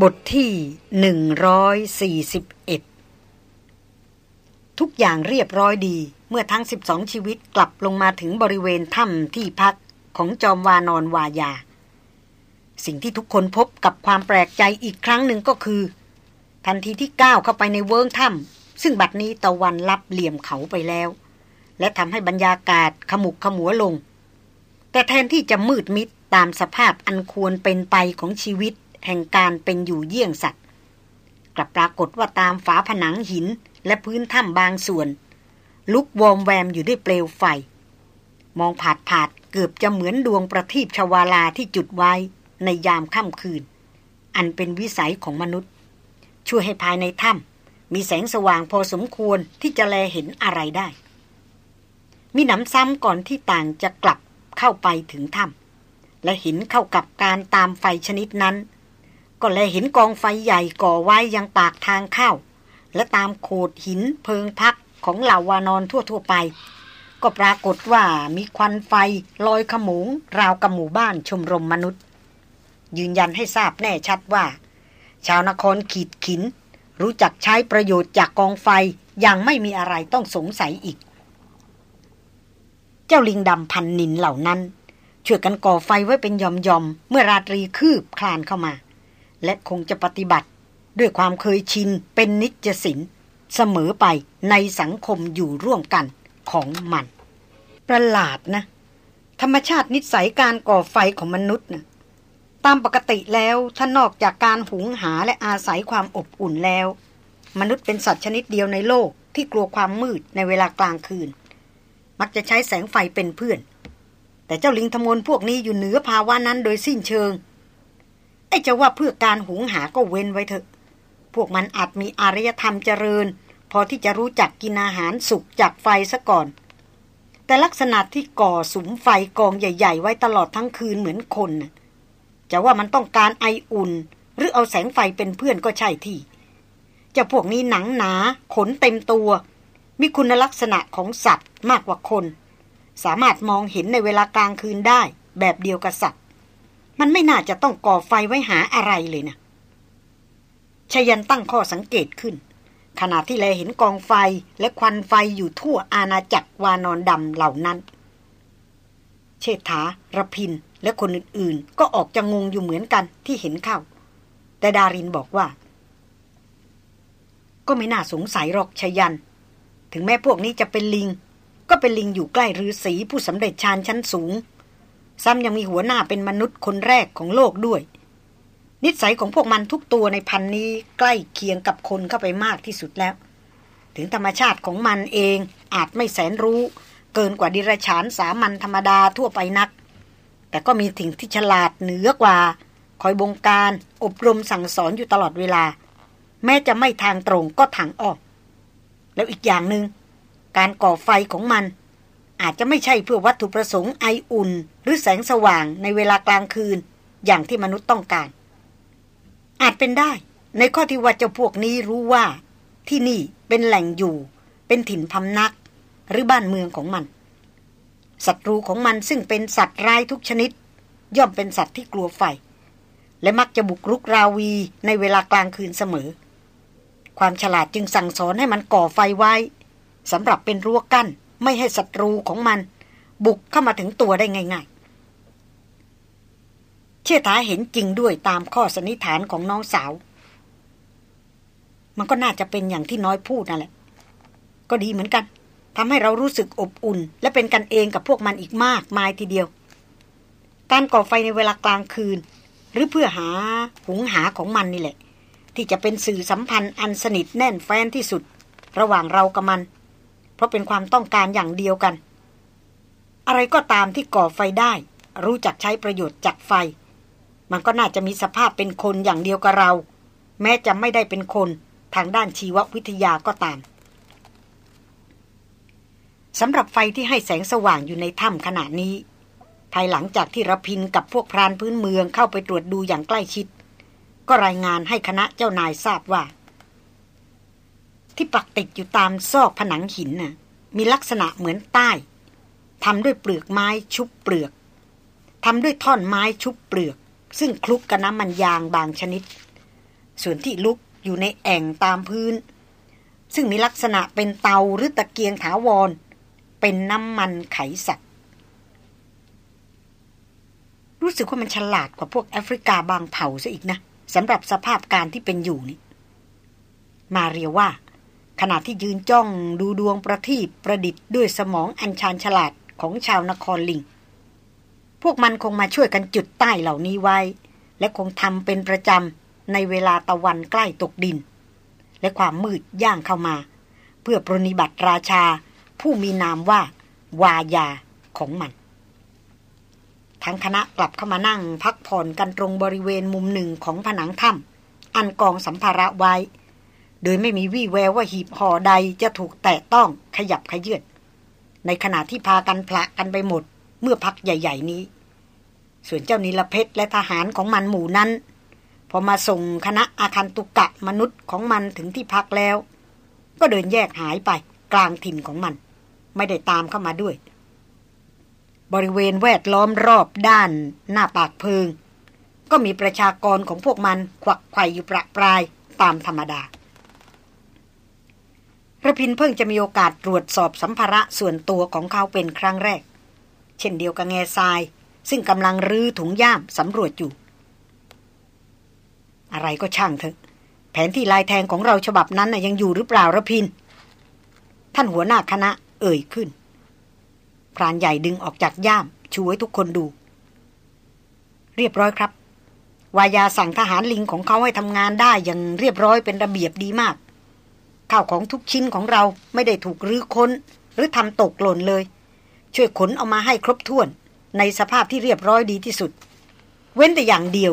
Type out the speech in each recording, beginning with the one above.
บทที่ 141 ทุกอย่างเรียบร้อยดี เมื่อทั้ง 12 ชีวิตกลับลงมาถึงบริเวณถ้ำที่พักของจอมวานอนวายา สิ่งที่ทุกคนพบกับความแปลกใจอีกครั้งหนึ่งก็คือ ทันทีที่ก้าวเข้าไปในเวิร์งถ้ำซึ่งบัดนี้ตะวันลับเหลี่ยมเขาไปแล้ว และทำให้บรรยากาศขมุกขมัวลง แต่แทนที่จะมืดมิดตามสภาพอันควรเป็นไปของชีวิต แห่งการเป็นอยู่เยี่ยงสัตว์ กลับปรากฏว่าตามฝาผนังหินและพื้นถ้ำบางส่วน ลุกวอมแวมอยู่ด้วยเปลวไฟ มองผาดผาดเกือบจะเหมือนดวงประทีปชวาลาที่จุดไว้ในยามค่ำคืน อันเป็นวิสัยของมนุษย์ ช่วยให้ภายในถ้ำมีแสงสว่างพอสมควรที่จะแลเห็นอะไรได้ มีหนำซ้ำก่อนที่ต่างจะกลับเข้าไปถึงถ้ำและห็นเข้ากับการตามไฟชนิดนั้น ก็แลยเห็นกองไฟใหญ่ก่อไว้ยังปากทางเข้า และตามโขดหินเพิงพักของเหล่าวานอนทั่วๆไป ก็ปรากฏว่ามีควันไฟลอยขมุงราวกับหมู่บ้านชมรมมนุษย์ ยืนยันให้ทราบแน่ชัดว่า ชาวนครขีดขิน รู้จักใช้ประโยชน์จากกองไฟอย่างไม่มีอะไรต้องสงสัยอีก เจ้าลิงดำพันนินเหล่านั้นช่วยกันก่อไฟไว้เป็นยอมๆเมื่อราตรีคืบคลานเข้ามา และคงจะปฏิบัติ ด้วยความเคยชินเป็นนิจสินเสมอไปในสังคมอยู่ร่วมกันของมัน ประหลาดนะ ธรรมชาตินิสัยการก่อไฟของมนุษย์นะตามปกติแล้วถ้านอกจากการหุงหาและอาศัยความอบอุ่นแล้ว มนุษย์เป็นสัตว์ชนิดเดียวในโลกที่กลัวความมืดในเวลากลางคืน มักจะใช้แสงไฟเป็นเพื่อน แต่เจ้าลิงทมนพวกนี้อยู่เหนือภาวะนั้นโดยสิ้นเชิง ไอ้จะว่าเพื่อการหุงหาก็เว้นไว้เถอะ พวกมันอาจมีอารยธรรมเจริญ พอที่จะรู้จักกินอาหารสุกจากไฟซะก่อน แต่ลักษณะที่ก่อสุมไฟกองใหญ่ ๆ ไว้ตลอดทั้งคืนเหมือนคนนะจะว่ามันต้องการไออุ่น หรือเอาแสงไฟเป็นเพื่อนก็ใช่ที่จะพวกนี้หนังหนา ขนเต็มตัว มีคุณลักษณะของสัตว์มากกว่าคน สามารถมองเห็นในเวลากลางคืนได้ แบบเดียวกับสัตว์ มันไม่น่าจะต้องก่อไฟไว้หาอะไรเลยนะชยันตั้งข้อสังเกตขึ้น ขณะที่แลเห็นกองไฟและควันไฟอยู่ทั่วอาณาจักรวานอนดำเหล่านั้น เชษฐาระพิน และคนอื่นๆ ก็ออกจะงงอยู่เหมือนกันที่เห็นเข้า แต่ดารินบอกว่า ก็ไม่น่าสงสัยหรอกชยัน ถึงแม้พวกนี้จะเป็นลิง ก็เป็นลิงอยู่ใกล้ฤาษีผู้สำเร็จฌานชั้นสูง ซ้ำยังมีหัวหน้าเป็นมนุษย์คนแรกของโลกด้วย นิสัยของพวกมันทุกตัวในพันนี้ใกล้เคียงกับคนเข้าไปมากที่สุดแล้ว ถึงธรรมชาติของมันเองอาจไม่แสนรู้ เกินกว่าดิรฉานสามัญธรรมดาทั่วไปนัก แต่ก็มีสิ่งที่ฉลาดเหนือกว่า คอยบงการ อบรมสั่งสอนอยู่ตลอดเวลา แม้จะไม่ทางตรงก็ทางอ้อมแล้วอีกอย่างหนึง่งการก่อไฟของมัน อาจจะไม่ใช่เพื่อวัตถุประสงค์ไออุ่น หรือแสงสว่างในเวลากลางคืน อย่างที่มนุษย์ต้องการ อาจเป็นได้ ในข้อที่ว่าเจ้าพวกนี้รู้ว่า ที่นี่เป็นแหล่งอยู่ เป็นถิ่นพำนัก หรือบ้านเมืองของมัน ศัตรูของมันซึ่งเป็นสัตว์ร้ายทุกชนิด ย่อมเป็นสัตว์ที่กลัวไฟ และมักจะบุกรุกราวีในเวลากลางคืนเสมอ ความฉลาดจึงสั่งสอนให้มันก่อไฟไว้สำหรับเป็นรั้วกั้น ไม่ให้ศัตรูของมัน บุกเข้ามาถึงตัวได้ง่าย ๆ เชื่อถาเห็นจริงด้วยตามข้อสันนิษฐานของน้องสาว มันก็น่าจะเป็นอย่างที่น้อยพูดนั่นแหละ ก็ดีเหมือนกันทำให้เรารู้สึกอบอุ่น และเป็นกันเองกับพวกมันอีกมากมายทีเดียว การก่อไฟในเวลากลางคืน หรือเพื่อหาหุงหาของมันนี่แหละ ที่จะเป็นสื่อสัมพันธ์อันสนิทแน่นแฟ้นที่สุด ระหว่างเรากับมัน เพราะเป็นความต้องการอย่างเดียวกัน อะไรก็ตามที่ก่อไฟได้ รู้จักใช้ประโยชน์จากไฟ มันก็น่าจะมีสภาพเป็นคนอย่างเดียวกับเรา แม้จะไม่ได้เป็นคนทางด้านชีววิทยาก็ตามสำหรับไฟที่ให้แสงสว่างอยู่ในถ้ำขณะนี้ ภายหลังจากที่ระพินกับพวกพรานพื้นเมืองเข้าไปตรวจดูอย่างใกล้ชิด ก็รายงานให้คณะเจ้านายทราบว่า ที่ปักติดอยู่ตามซอกผนังหินน่ะ มีลักษณะเหมือนใต้ทำด้วยเปลือกไม้ชุบเปลือกทำด้วยท่อนไม้ชุบเปลือก ซึ่งคลุกกับน้ำมันยางบางชนิด ส่วนที่ลุกอยู่ในแอ่งตามพื้น ซึ่งมีลักษณะเป็นเตาหรือตะเกียงถาวร เป็นน้ำมันไขสัตว์รู้สึกว่ามันฉลาดกว่าพวกแอฟริกาบางเผ่าซะอีกนะสำหรับสภาพการที่เป็นอยู่นี่ มาเรียว่า ขณะที่ยืนจ้องดูดวงประทีปประดิษฐ์ด้วยสมองอัญชานฉลาดของชาวนครลิง พวกมันคงมาช่วยกันจุดใต้เหล่านี้ไว้ และคงทำเป็นประจำในเวลาตะวันใกล้ตกดิน และความมืดย่างเข้ามา เพื่อปรนิบัติราชา ผู้มีนามว่า วายาของมัน ทั้งคณะกลับเข้ามานั่งพักผ่อนกันตรงบริเวณมุมหนึ่งของผนังถ้ำอันกองสัมภาระไว้ โดยไม่มีวี่แววว่าหีบห่อใดจะถูกแตะต้องขยับขยื่นในขณะที่พากันพละกันไปหมด เมื่อพักใหญ่ ๆ นี้ ส่วนเจ้านิลเพชรและทหารของมันหมู่นั้น พอมาส่งคณะอาคันตุกะมนุษย์ของมันถึงที่พักแล้ว ก็เดินแยกหายไปกลางถิ่นของมัน ไม่ได้ตามเข้ามาด้วย บริเวณแวดล้อมรอบด้าน หน้าปากเพิง ก็มีประชากรของพวกมันควักไข่อยู่ประปรายตามธรรมดา ระพินเพิ่งจะมีโอกาสตรวจสอบสัมภาระส่วนตัวของเขาเป็นครั้งแรก เช่นเดียวกับแง่ทราย ซึ่งกำลังรื้อถุงย่ามสำรวจอยู่ อะไรก็ช่างเถอะ แผนที่ลายแทงของเราฉบับนั้นนะยังอยู่หรือเปล่าระพิน ท่านหัวหน้าคณะเอ่ยขึ้นพรานใหญ่ดึงออกจากย่ามชูให้ทุกคนดู เรียบร้อยครับ วายาสั่งทหารลิงของเขาให้ทำงานได้อย่างเรียบร้อยเป็นระเบียบดีมาก ข้าวของทุกชิ้นของเราไม่ได้ถูกรื้อค้น หรือทำตกหล่นเลย ช่วยขนเอามาให้ครบถ้วน ในสภาพที่เรียบร้อยดีที่สุด เว้นแต่อย่างเดียว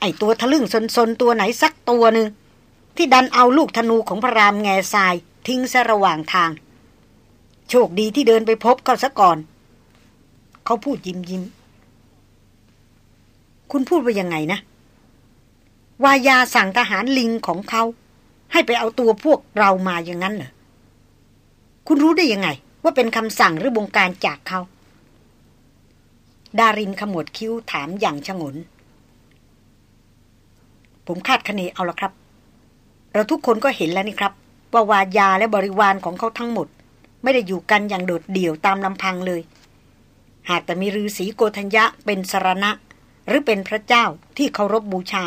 ไอ้ตัวทะลึ่งซนๆตัวไหนสักตัวหนึ่งที่ดันเอาลูกธนูของพระรามแง่ทรายทิ้งซะระหว่างทาง โชคดีที่เดินไปพบเขาซะก่อน เขาพูดยิ้มยิ้มคุณพูดว่ายังไงนะ วายาสั่งทหารลิงของเขา ให้ไปเอาตัวพวกเรามาอย่างนั้นเหรอ คุณรู้ได้ยังไง ว่าเป็นคำสั่งหรือบงการจากเขา ดารินขมวดคิ้วถามอย่างชงน ผมคาดคะเนเอาละครับ เราทุกคนก็เห็นแล้วนี่ครับ ว่าวายาและบริวารของเขาทั้งหมด ไม่ได้อยู่กันอย่างโดดเดี่ยวตามลำพังเลย หากแต่มีฤาษีโกธัญญะเป็นสรณะ หรือเป็นพระเจ้าที่เคารพบบูชา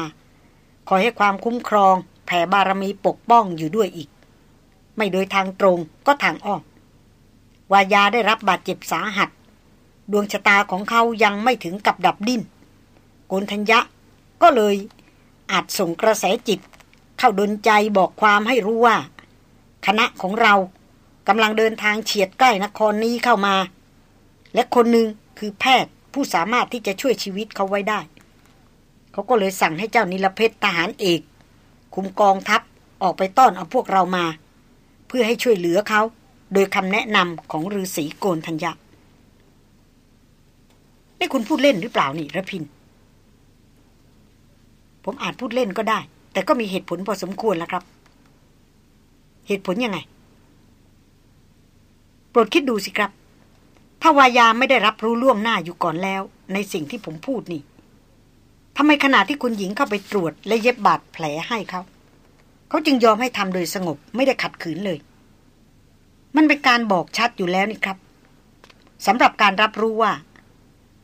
ขอให้ความคุ้มครอง ผ่บารมีปกป้องอยู่ด้วยอีก ไม่โดยทางตรงก็ทางอ้อมวายาได้รับบาดเจ็บสาหัส ดวงชะตาของเขายังไม่ถึงกับดับดิ้นโกนทัญญะก็เลยอาจส่งกระแสจิต เข้าดนใจบอกความให้รู้ว่า คณะของเรากำลังเดินทางเฉียดใกล้นครนี้เข้ามา และคนหนึ่งคือแพทย์ผู้สามารถที่จะช่วยชีวิตเขาไว้ได้ เขาก็เลยสั่งให้เจ้านิลเพชรทหารเอก คุมกองทัพออกไปต้อนเอาพวกเรามา เพื่อให้ช่วยเหลือเขา โดยคำแนะนำของฤาษีโกนธัญญาได้คุณพูดเล่นหรือเปล่านี่ระพิน ผมอาจพูดเล่นก็ได้ แต่ก็มีเหตุผลพอสมควรแล้วครับ เหตุผลยังไง โปรดคิดดูสิครับ ถ้าวายาไม่ได้รับรู้ล่วงหน้าอยู่ก่อนแล้ว ในสิ่งที่ผมพูดนี่ ทำไมขณะที่คุณหญิงเข้าไปตรวจ และเย็บบาดแผลให้เขาเขาจึงยอมให้ทำโดยสงบไม่ได้ขัดขืนเลย มันเป็นการบอกชัดอยู่แล้วนี่ครับสำหรับการรับรู้ว่า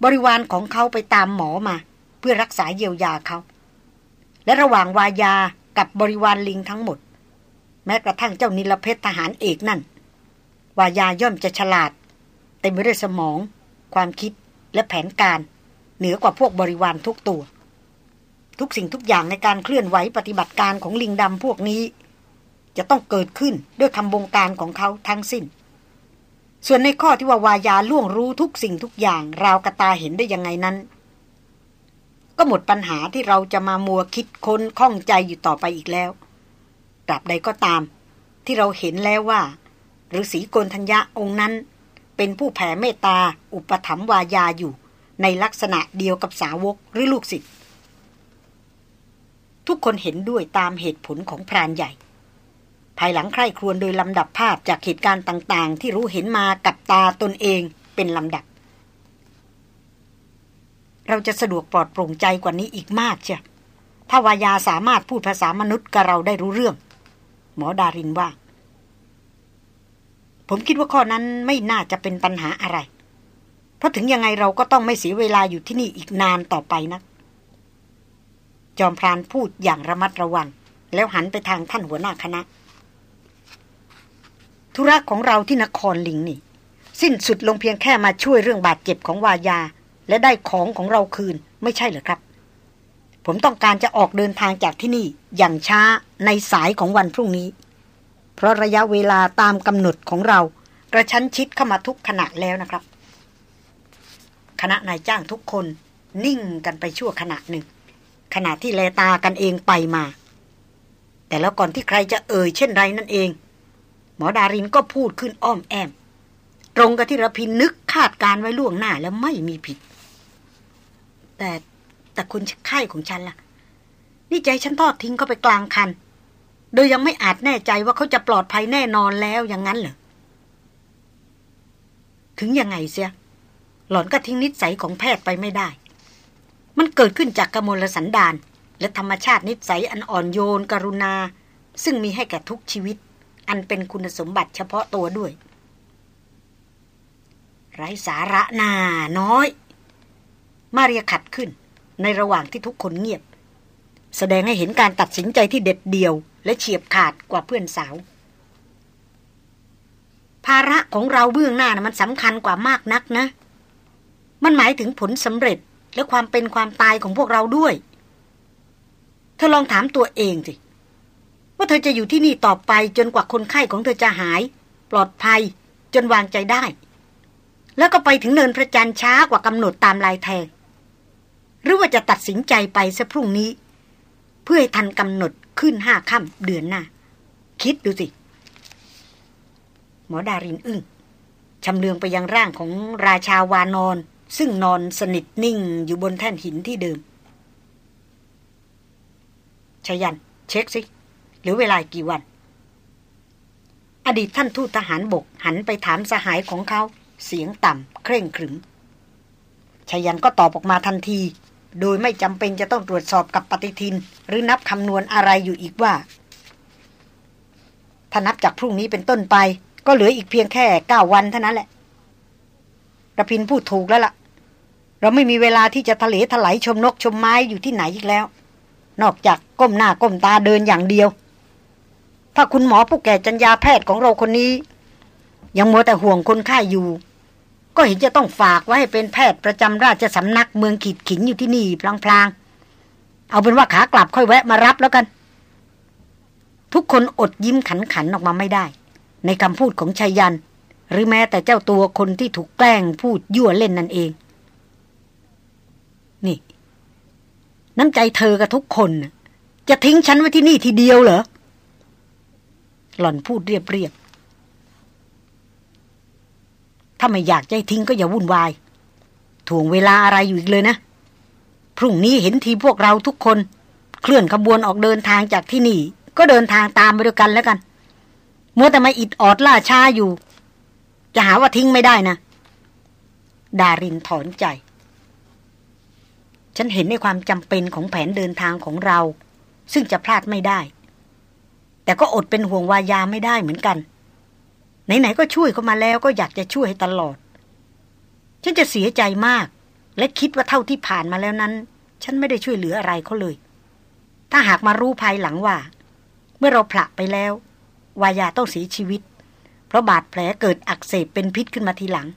บริวารของเขาไปตามหมอมา เพื่อรักษาเยียวยาเขา และระหว่างวายากับบริวารลิงทั้งหมด แม้กระทั่งเจ้านิลเพชรทหารเอกนั่น วายาย่อมจะฉลาดเต็มไปด้วยสมอง ความคิดและแผนการ เหนือกว่าพวกบริวารทุกตัว ทุกสิ่งทุกอย่างในการเคลื่อนไหวปฏิบัติการของลิงดำพวกนี้ จะต้องเกิดขึ้นด้วยคำบงการของเขาทั้งสิ้น ส่วนในข้อที่ว่าวายาล่วงรู้ทุกสิ่งทุกอย่าง ราวกระตาเห็นได้ยังไงนั้น ก็หมดปัญหาที่เราจะมามัวคิดค้นข้องใจอยู่ต่อไปอีกแล้วตราบใดก็ตาม ที่เราเห็นแล้วว่าฤาษีโกนทัญญะองค์นั้น เป็นผู้แผ่เมตตาอุปถัมภ์วายาอยู่ ในลักษณะเดียวกับสาวกหรือลูกศิษย์ ทุกคนเห็นด้วยตามเหตุผลของพรานใหญ่ ภายหลังใคร่ครวญโดยลำดับภาพจากเหตุการณ์ต่างๆ ที่รู้เห็นมากับตาตนเองเป็นลำดับ เราจะสะดวกปลอดโปร่งใจกว่านี้อีกมากเชียถ้าวายาสามารถพูดภาษามนุษย์กับเราได้รู้เรื่อง หมอดารินว่า ผมคิดว่าข้อนั้นไม่น่าจะเป็นปัญหาอะไร เพราะถึงยังไงเราก็ต้องไม่เสียเวลาอยู่ที่นี่อีกนานต่อไปนะ จอมพรานพูดอย่างระมัดระวัง แล้วหันไปทางท่านหัวหน้าคณะ ธุระของเราที่นครลิงนี่ สิ้นสุดลงเพียงแค่มาช่วยเรื่องบาดเจ็บของวายา และได้ของของเราคืนไม่ใช่เหรอครับ ผมต้องการจะออกเดินทางจากที่นี่อย่างช้าในสายของวันพรุ่งนี้ เพราะระยะเวลาตามกำหนดของเรากระชั้นชิดเข้ามาทุกขณะแล้วนะครับ คณะนายจ้างทุกคนนิ่งกันไปชั่วขณะหนึ่ง ขณะที่แลตากันเองไปมา แต่แล้วก่อนที่ใครจะเอ่ยเช่นไรนั่นเอง หมอดารินก็พูดขึ้นอ้อมแอม ตรงกับที่ระพินนึกคาดการไว้ล่วงหน้าแล้วไม่มีผิด แต่แต่คุณไข้ของฉันล่ะ นี่ใจฉันทอดทิ้งเขาไปกลางคัน โดยยังไม่อาจแน่ใจว่าเขาจะปลอดภัยแน่นอนแล้วอย่างนั้นเหรอถึงยังไงเสีย หล่อนก็ทิ้งนิสัยของแพทย์ไปไม่ได้ มันเกิดขึ้นจากกมลสันดาน และธรรมชาตินิสัยอันอ่อนโยน กรุณา ซึ่งมีให้แก่ทุกชีวิต อันเป็นคุณสมบัติเฉพาะตัวด้วย ไรสาระนาน้อย มาเรียขัดขึ้น ในระหว่างที่ทุกคนเงียบ แสดงให้เห็นการตัดสินใจที่เด็ดเดี่ยว และเฉียบขาดกว่าเพื่อนสาว ภาระของเราเบื้องหน้านะมันสำคัญกว่ามากนักนะ มันหมายถึงผลสำเร็จ และความเป็นความตายของพวกเราด้วย เธอลองถามตัวเองสิว่าเธอจะอยู่ที่นี่ต่อไปจนกว่าคนไข้ของเธอจะหาย ปลอดภัย จนวางใจได้ แล้วก็ไปถึงเนินพระจันทร์ช้ากว่ากำหนดตามลายแทง หรือว่าจะตัดสินใจไปสักพรุ่งนี้ เพื่อให้ทันกำหนดขึ้นห้าค่ำเดือนหน้า คิดดูสิ หมอดารินอึ้งชำเลืองไปยังร่างของราชาวานอน ซึ่งนอนสนิทนิ่งอยู่บนแท่นหินที่เดิมชยัน เช็คสิหรือเวลากี่วัน อดีตท่านทูตทหารบกหันไปถามสหายของเขา เสียงต่ำเคร่งขรึมชยันก็ตอบออกมาทันที โดยไม่จำเป็นจะต้องตรวจสอบกับปฏิทิน หรือนับคำนวณอะไรอยู่อีกว่า ถ้านับจากพรุ่งนี้เป็นต้นไป ก็เหลืออีกเพียงแค่เก้าวันเท่านั้นแหละระพินพูดถูกแล้วละ่ะ เราไม่มีเวลาที่จะทะเลถลายชมนกชมไม้อยู่ที่ไหนอีกแล้ว นอกจากก้มหน้าก้มตาเดินอย่างเดียว ถ้าคุณหมอผู้แก่จัญญาแพทย์ของเราคนนี้ ยังมัวแต่ห่วงคนไข้ยอยู่ ก็เห็นจะต้องฝากไว้ให้เป็นแพทย์ประจำราชสำนักเมืองขีดขินอยู่ที่นี่พลางๆ เอาเป็นว่าขากลับค่อยแวะมารับแล้วกัน ทุกคนอดยิ้มขันขันออกมาไม่ได้ ในคำพูดของชายัน หรือแม้แต่เจ้าตัวคนที่ถูกแกล้งพูดยั่วเล่นนั่นเอง นี่ น้ำใจเธอกับทุกคน จะทิ้งฉันไว้ที่นี่ทีเดียวเหรอ หล่อนพูดเรียบเรียบถ้าไม่อยากใจทิ้งก็อย่าวุ่นวายถ่วงเวลาอะไรอยู่อีกเลยนะ พรุ่งนี้เห็นทีพวกเราทุกคน เคลื่อนขบวนออกเดินทางจากที่นี่ ก็เดินทางตามไปด้วยกันแล้วกัน มัวแต่มาอิดออดล่าช้าอยู่ จะหาว่าทิ้งไม่ได้นะ ดารินถอนใจ ฉันเห็นในความจำเป็นของแผนเดินทางของเรา ซึ่งจะพลาดไม่ได้ แต่ก็อดเป็นห่วงวายาไม่ได้เหมือนกัน ไหนๆก็ช่วยเขามาแล้วก็อยากจะช่วยให้ตลอด ฉันจะเสียใจมาก และคิดว่าเท่าที่ผ่านมาแล้วนั้น ฉันไม่ได้ช่วยเหลืออะไรเขาเลย ถ้าหากมารู้ภายหลังว่า เมื่อเราผละไปแล้ว วายาต้องเสียชีวิต เพราะบาดแผลเกิดอักเสบเป็นพิษขึ้นมาทีหลัง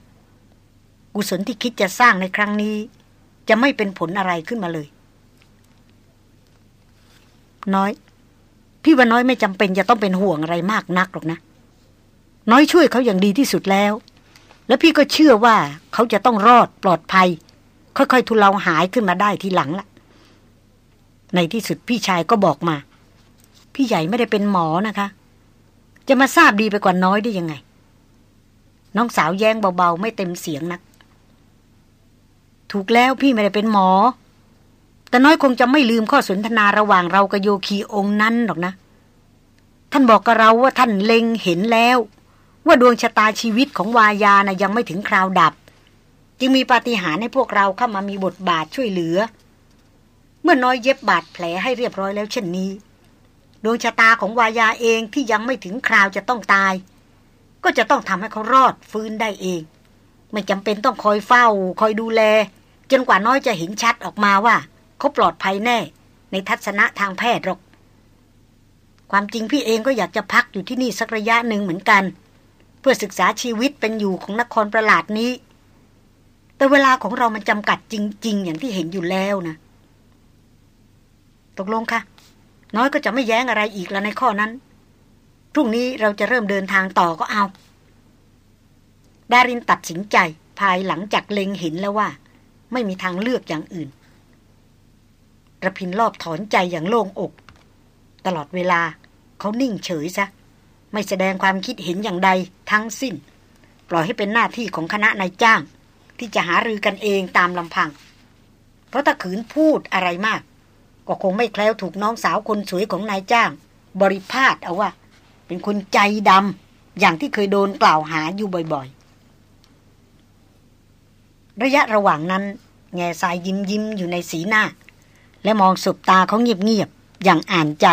กุศลที่คิดจะสร้างในครั้งนี้ จะไม่เป็นผลอะไรขึ้นมาเลย น้อย พี่ว่าน้อยไม่จำเป็นจะต้องเป็นห่วงอะไรมากนักหรอกนะ น้อยช่วยเขาอย่างดีที่สุดแล้ว แล้วพี่ก็เชื่อว่าเขาจะต้องรอดปลอดภัย ค่อยๆ ทุเลาหายขึ้นมาได้ทีหลังละในที่สุดพี่ชายก็บอกมา พี่ใหญ่ไม่ได้เป็นหมอนะคะ จะมาทราบดีไปกว่าน้อยได้ยังไง น้องสาวแย้งเบาๆ ไม่เต็มเสียงนัก ถูกแล้วพี่ไม่ได้เป็นหมอ แต่น้อยคงจะไม่ลืมข้อสนทนาระหว่างเรากับโยคีองค์นั้นหรอกนะ ท่านบอกกับเราว่าท่านเล็งเห็นแล้ว ว่าดวงชะตาชีวิตของวายานะยังไม่ถึงคราวดับ จึงมีปาฏิหาริย์ให้พวกเราเข้ามามีบทบาทช่วยเหลือ เมื่อน้อยเย็บบาดแผลให้เรียบร้อยแล้วเช่นนี้ ดวงชะตาของวายาเองที่ยังไม่ถึงคราวจะต้องตาย ก็จะต้องทำให้เขารอดฟื้นได้เองไม่จำเป็นต้องคอยเฝ้า คอยดูแล จนกว่าน้อยจะเห็นชัดออกมาว่า เขาปลอดภัยแน่ ในทัศนะทางแพทย์หรอก ความจริงพี่เองก็อยากจะพักอยู่ที่นี่สักระยะหนึ่งเหมือนกัน เพื่อศึกษาชีวิตเป็นอยู่ของนครประหลาดนี้ แต่เวลาของเรามันจำกัดจริง ๆ อย่างที่เห็นอยู่แล้วนะ ตกลงค่ะ น้อยก็จะไม่แย้งอะไรอีกแล้วในข้อนั้นพรุ่งนี้เราจะเริ่มเดินทางต่อก็เอา ดารินตัดสินใจภายหลังจากเล็งเห็นแล้วว่า ไม่มีทางเลือกอย่างอื่นระพินรอบถอนใจอย่างโล่งอก ตลอดเวลาเขานิ่งเฉยซะ ไม่แสดงความคิดเห็นอย่างใดทั้งสิ้น ปล่อยให้เป็นหน้าที่ของคณะนายจ้าง ที่จะหารือกันเองตามลำพัง เพราะถ้าขืนพูดอะไรมาก ก็คงไม่แคล้วถูกน้องสาวคนสวยของนายจ้าง บริพาทเอาว่า เป็นคนใจดำอย่างที่เคยโดนกล่าวหาอยู่บ่อยๆ ระยะระหว่างนั้น แง่สายยิ้มยิ้มอยู่ในสีหน้า และมองสบตาเขาเงียบๆอย่างอ่านใจ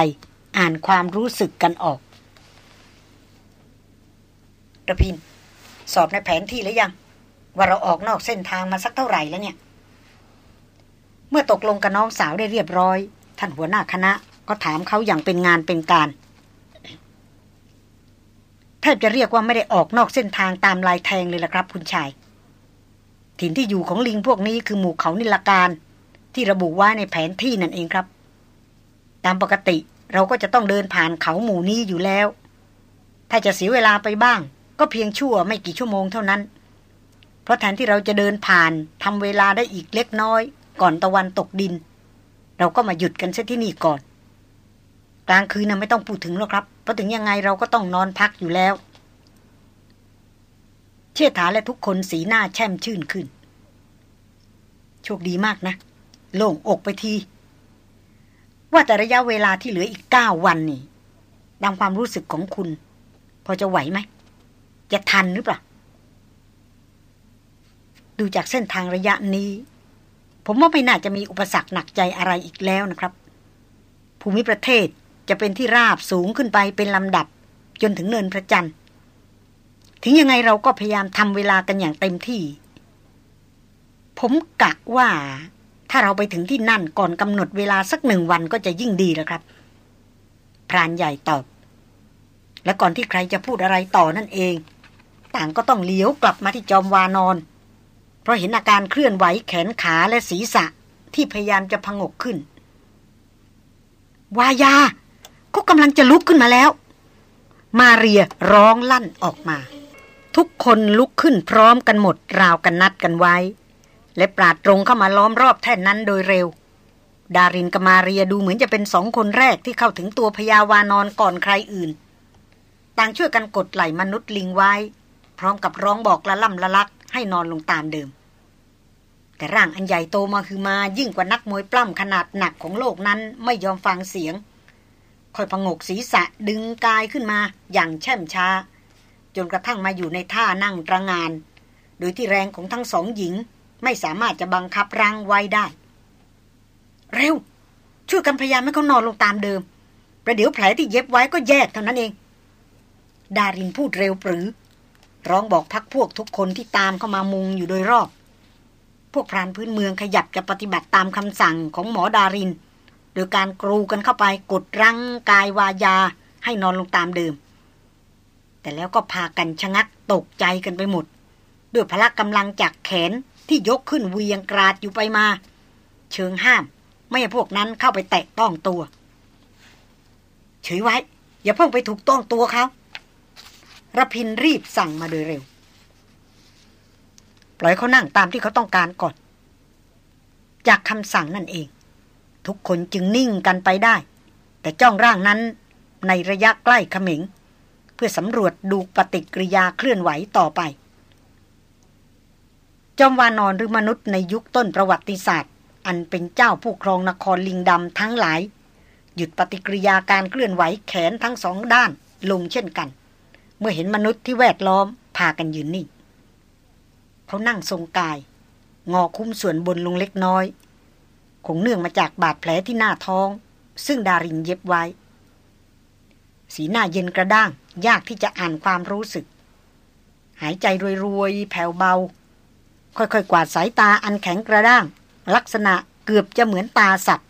อ่านความรู้สึกกันออกระพิน สอบในแผนที่แล้วยัง ว่าเราออกนอกเส้นทางมาสักเท่าไหร่แล้วเนี่ย เมื่อตกลงกับน้องสาวได้เรียบร้อย ท่านหัวหน้าคณะก็ถามเขาอย่างเป็นงานเป็นการแทบจะเรียกว่าไม่ได้ออกนอกเส้นทางตามลายแทงเลยละครับ คุณชาย ถิ่นที่อยู่ของลิงพวกนี้คือหมู่เขานิลการ ที่ระบุไว่าในแผนที่นั่นเองครับ ตามปกติเราก็จะต้องเดินผ่านเขาหมู่นี้อยู่แล้ว ถ้าจะเสียเวลาไปบ้าง ก็เพียงชั่วไม่กี่ชั่วโมงเท่านั้น เพราะแทนที่เราจะเดินผ่านทำเวลาได้อีกเล็กน้อย ก่อนตะวันตกดิน เราก็มาหยุดกันซะที่นี่ก่อน กลางคืนนะไม่ต้องพูดถึงหรอกครับเพราะถึงยังไงเราก็ต้องนอนพักอยู่แล้ว เชี่ยถาและทุกคนสีหน้าแช่มชื่นขึ้น โชคดีมากนะ โล่งอกไปที ว่าแต่ระยะเวลาที่เหลืออีกเก้าวันนี่ดังความรู้สึกของคุณ พอจะไหวไหม จะทันหรือเปล่า ดูจากเส้นทางระยะนี้ ผมว่าไม่น่าจะมีอุปสรรคหนักใจอะไรอีกแล้วนะครับ ภูมิประเทศจะเป็นที่ราบสูงขึ้นไปเป็นลำดับ จนถึงเนินพระจันทร์ ถึงยังไงเราก็พยายามทำเวลากันอย่างเต็มที่ ผมกะว่า ถ้าเราไปถึงที่นั่นก่อนกำหนดเวลาสักหนึ่งวันก็จะยิ่งดีแล้วครับ พรานใหญ่ตอบ และก่อนที่ใครจะพูดอะไรต่อนั่นเอง ต่างก็ต้องเลี้ยวกลับมาที่จอมวานอน เพราะเห็นอาการเคลื่อนไหวแขนขาและศีรษะที่พยายามจะพงกขึ้น วายาก็กำลังจะลุกขึ้นมาแล้ว มาเรียร้องลั่นออกมา ทุกคนลุกขึ้นพร้อมกันหมดราวกันนัดกันไว้ และปราดตรงเข้ามาล้อมรอบแท่นนั้นโดยเร็ว ดารินกมาเรียดูเหมือนจะเป็นสองคนแรกที่เข้าถึงตัวพยาวานอนก่อนใครอื่น ต่างช่วยกันกดไหลมนุษย์ลิงไว้ พร้อมกับร้องบอกละล่ำละลักให้นอนลงตามเดิม แต่ร่างอันใหญ่โตมาคือมายิ่งกว่านักมวยปล้ำขนาดหนักของโลกนั้นไม่ยอมฟังเสียงคอยพงกศีรษะดึงกายขึ้นมาอย่างแช่มช้า จนกระทั่งมาอยู่ในท่านั่งระงาน โดยที่แรงของทั้งสองหญิง ไม่สามารถจะบังคับร่างไว้ได้ เร็ว ช่วยกันพยายามให้เขานอนลงตามเดิม ประเดี๋ยวแผลที่เย็บไว้ก็แยกเท่านั้นเอง ดารินพูดเร็วปรือ ร้องบอกพักพวกทุกคนที่ตามเข้ามามุงอยู่โดยรอบ พวกพรานพื้นเมืองขยับจะปฏิบัติตามคำสั่งของหมอดาริน โดยการกรูกันเข้าไปกดรั้งกายวายาให้นอนลงตามเดิม แต่แล้วก็พากันชะงักตกใจกันไปหมด ด้วยพละกำลังจากแขนที่ยกขึ้นเวียงกราดอยู่ไปมา เชิงห้าม ไม่ให้พวกนั้นเข้าไปแตะต้องตัวเฉยไว้ อย่าเพิ่งไปถูกต้องตัวเขาระพินรีบสั่งมาโดยเร็ว ปล่อยเขานั่งตามที่เขาต้องการก่อน จากคำสั่งนั่นเอง ทุกคนจึงนิ่งกันไปได้ แต่จ้องร่างนั้นในระยะใกล้ขมิง เพื่อสำรวจดูปฏิกิริยาเคลื่อนไหวต่อไป จอมวานอนหรือมนุษย์ในยุคต้นประวัติศาสตร์ อันเป็นเจ้าผู้ครองนครลิงดำทั้งหลาย หยุดปฏิกิริยาการเคลื่อนไหวแขนทั้งสองด้านลงเช่นกัน เมื่อเห็นมนุษย์ที่แวดล้อมพากันยืนนิ่งเขานั่งทรงกาย งอคุ้มส่วนบนลงเล็กน้อย คงเนื่องมาจากบาดแผลที่หน้าท้อง ซึ่งดารินเย็บไว้ สีหน้าเย็นกระด้าง ยากที่จะอ่านความรู้สึก หายใจรวยๆ แผ่วเบา ค่อยๆ กวาดสายตาอันแข็งกระด้าง ลักษณะเกือบจะเหมือนตาสัตว์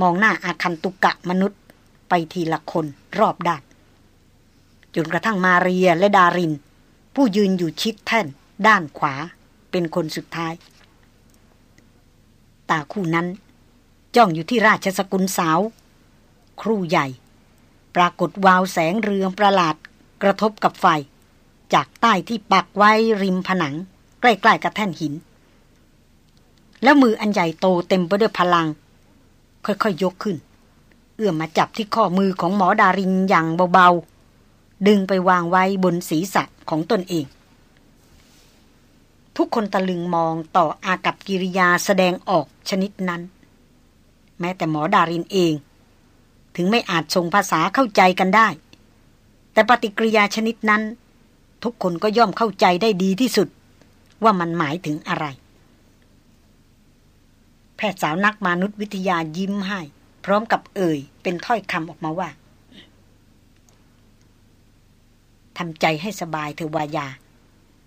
มองหน้าอาคันตุกะมนุษย์ ไปทีละคนรอบด้านจนกระทั่งมาเรียและดาริน ผู้ยืนอยู่ชิดแท่น ด้านขวา เป็นคนสุดท้าย ตาคู่นั้น จ้องอยู่ที่ราชสกุลสาว ครู่ใหญ่ ปรากฏวาวแสงเรืองประหลาดกระทบกับไฟ จากใต้ที่ปักไว้ริมผนัง ใกล้ๆกับแท่นหิน แล้วมืออันใหญ่โตเต็มไปด้วยพลัง ค่อยๆยยกขึ้น เอื้อมมาจับที่ข้อมือของหมอดารินอย่างเบาๆ ดึงไปวางไว้บนศีรษะของตนเอง ทุกคนตะลึงมองต่ออากับกิริยาแสดงออกชนิดนั้น แม้แต่หมอดารินเอง ถึงไม่อาจส่งภาษาเข้าใจกันได้ แต่ปฏิกิริยาชนิดนั้น ทุกคนก็ย่อมเข้าใจได้ดีที่สุด ว่ามันหมายถึงอะไร แพทย์สาวนักมนุษยวิทยายิ้มให้ พร้อมกับเอ่ย เป็นถ้อยคำออกมาว่าทำใจให้สบายเธอวายา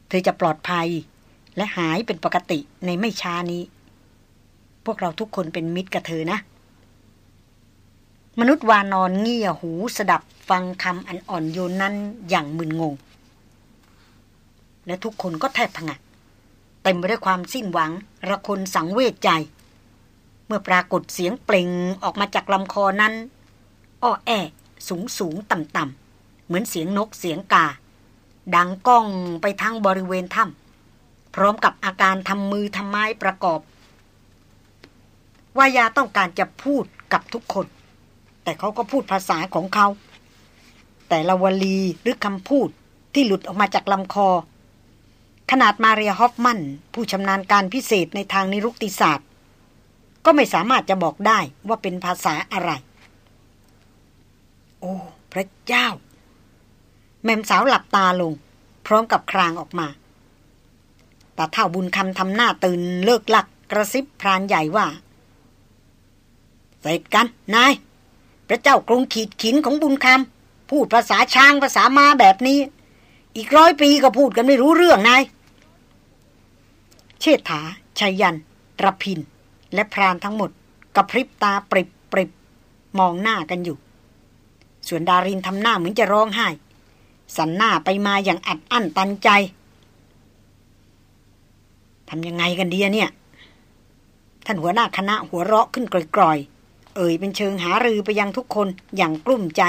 เธอจะปลอดภัยและหายเป็นปกติในไม่ช้านี้ พวกเราทุกคนเป็นมิตรกับเธอนะ มนุษย์วานอนเงี่ยหูสดับฟังคำอันอ่อนโยนนั้นอย่างมึนงง และทุกคนก็แทบพังะเต็มไปด้วยความสิ้นหวัง ระคนสังเวชใจ เมื่อปรากฏเสียงเปล่งออกมาจากลำคอนั้น อ้อแอสูงสูงต่ำต่ำเหมือนเสียงนกเสียงกา ดังก้องไปทั้งบริเวณถ้ำพร้อมกับอาการทำมือทำไม้ประกอบ วายาต้องการจะพูดกับทุกคน แต่เขาก็พูดภาษาของเขา แต่ละวลีหรือคำพูดที่หลุดออกมาจากลำคอ ขนาดมาเรียฮอฟมัน ผู้ชำนาญการพิเศษในทางนิรุกติศาสตร์ ก็ไม่สามารถจะบอกได้ว่าเป็นภาษาอะไร โอ้ พระเจ้า แม่สาวหลับตาลง พร้อมกับครางออกมาแต่เท่าบุญคำทำหน้าตื่นเลิกลักกระซิบพรานใหญ่ว่า เสร็จกัน นาย พระเจ้ากรุงขีดขินของบุญคำพูดภาษาช้างภาษามาแบบนี้ อีกร้อยปีก็พูดกันไม่รู้เรื่องนายเชษฐาชัยยันรพิน และพรานทั้งหมดกระพริบตาปริบปริบมองหน้ากันอยู่ ส่วนดารินทำหน้าเหมือนจะร้องไห้ สันหน้าไปมาอย่างอัดอั้นตันใจทำยังไงกันดีเนี่ย ท่านหัวหน้าคณะหัวเราะขึ้นกร่อยๆ เอ่ยเป็นเชิงหารือไปยังทุกคนอย่างกลุ้มใจ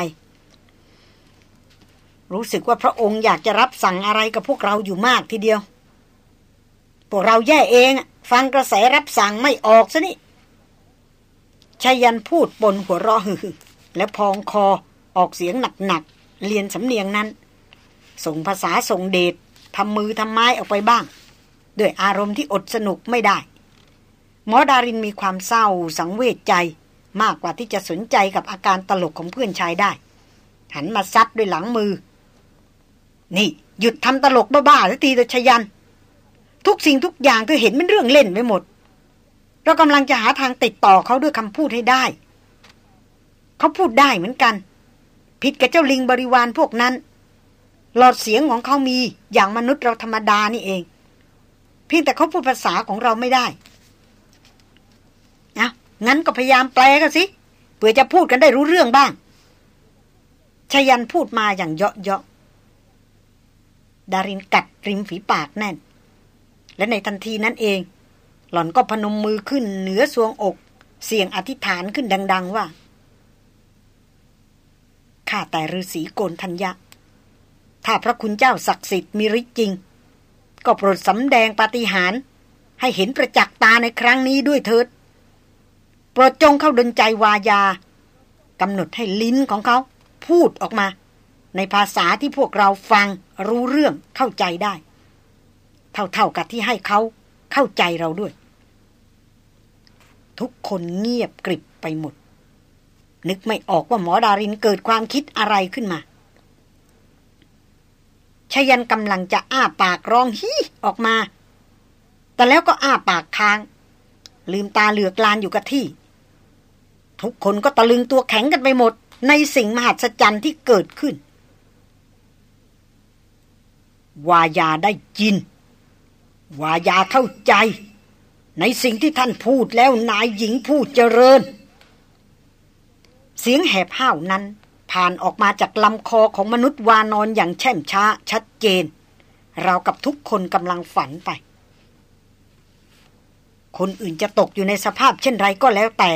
รู้สึกว่าพระองค์อยากจะรับสั่งอะไรกับพวกเราอยู่มากทีเดียว พวกเราแย่เอง ฟังกระแสรับสั่งไม่ออกซะนี่ชายันพูดบนหัวเราะฮือและพองคอออกเสียงหนักๆเรียนสำเนียงนั้น ส่งภาษาส่งเดชทำมือทำไม้ออกไปบ้าง ด้วยอารมณ์ที่อดสนุกไม่ได้หมอดารินมีความเศร้าสังเวชใจ มากกว่าที่จะสนใจกับอาการตลกของเพื่อนชายได้ หันมาซัดด้วยหลังมือ นี่ หยุดทำตลกบ้าๆสักทีเถอะชยัน ทุกสิ่งทุกอย่างเธอเห็นเป็นเรื่องเล่นไปหมด เรากำลังจะหาทางติดต่อเขาด้วยคำพูดให้ได้ เขาพูดได้เหมือนกัน ผิดกับเจ้าลิงบริวารพวกนั้น หลอดเสียงของเขามีอย่างมนุษย์เราธรรมดานี่เอง เพียงแต่เขาพูดภาษาของเราไม่ได้ งั้นก็พยายามแปลกันสิเพื่อจะพูดกันได้รู้เรื่องบ้างชยันพูดมาอย่างเยาะเยาะดารินกัดริมฝีปากแน่น และในทันทีนั้นเอง หล่อนก็พนมมือขึ้นเหนือสวงอก เสียงอธิษฐานขึ้นดัง ๆ ว่าข้าแต่ฤาษีโกนทัญญะ ถ้าพระคุณเจ้าศักดิ์สิทธิ์มีฤทธิ์จริง ก็โปรดสำแดงปาฏิหาริย์ให้เห็นประจักษ์ตาในครั้งนี้ด้วยเถิด โปรดจงเข้าดนใจวายากำหนดให้ลิ้นของเขา พูดออกมา ในภาษาที่พวกเราฟังรู้เรื่องเข้าใจได้ เท่าๆกับที่ให้เขาเข้าใจเราด้วย ทุกคนเงียบกริบไปหมด นึกไม่ออกว่าหมอดารินเกิดความคิดอะไรขึ้นมาชยันกำลังจะอ้าปากร้องฮีออกมา แต่แล้วก็อ้าปากค้าง ลืมตาเหลือกลานอยู่กับที่ ทุกคนก็ตะลึงตัวแข็งกันไปหมด ในสิ่งมหัศจรรย์ที่เกิดขึ้น วายาได้ยิน วายาเข้าใจ ในสิ่งที่ท่านพูดแล้วนายหญิงพูดเจริญ เสียงแหบห้าวนั้น ผ่านออกมาจากลำคอของมนุษย์วานอนอย่างแช่มช้าชัดเจน เรากับทุกคนกำลังฝันไปคนอื่นจะตกอยู่ในสภาพเช่นไรก็แล้วแต่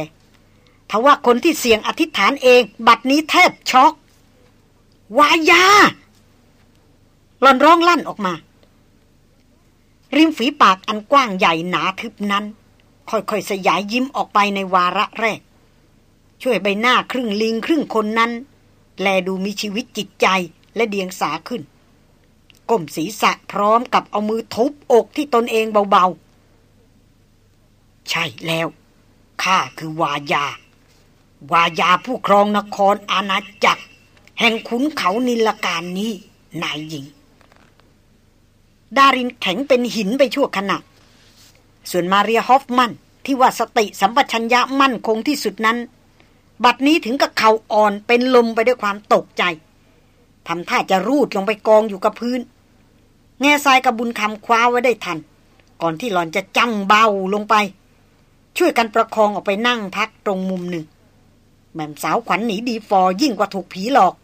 ทว่าคนที่เสี่ยงอธิษฐานเอง บัดนี้แทบช็อก วายาหลอนร้องลั่นออกมา ริมฝีปากอันกว้างใหญ่หนาทึบนั้น ค่อยๆ สยายยิ้มออกไปในวาระแรก ช่วยใบหน้าครึ่งลิงครึ่งคนนั้น แลดูมีชีวิตจิตใจและเดียงสาขึ้นก้มศีรษะพร้อมกับเอามือทุบอกที่ตนเองเบาๆ ใช่แล้ว ข้าคือวายา วายาผู้ครองนครอาณาจักร แห่งขุนเขานิลการนี้นายหญิง ดารินแข็งเป็นหินไปชั่วขณะ ส่วนมาเรียฮอฟมันที่ว่าสติสัมปชัญญะมั่นคงที่สุดนั้น บัดนี้ถึงกับเข่าอ่อนเป็นลมไปด้วยความตกใจทำท่าจะรูดลงไปกองอยู่กับพื้น แง่ทรายกับบุญคำคว้าไว้ได้ทัน ก่อนที่หลอนจะจังเบาลงไป ช่วยกันประคองออกไปนั่งพักตรงมุมหนึ่ง ม่มสาวขวัญหนีดีฟอยิ่งกว่าถูกผีหลอก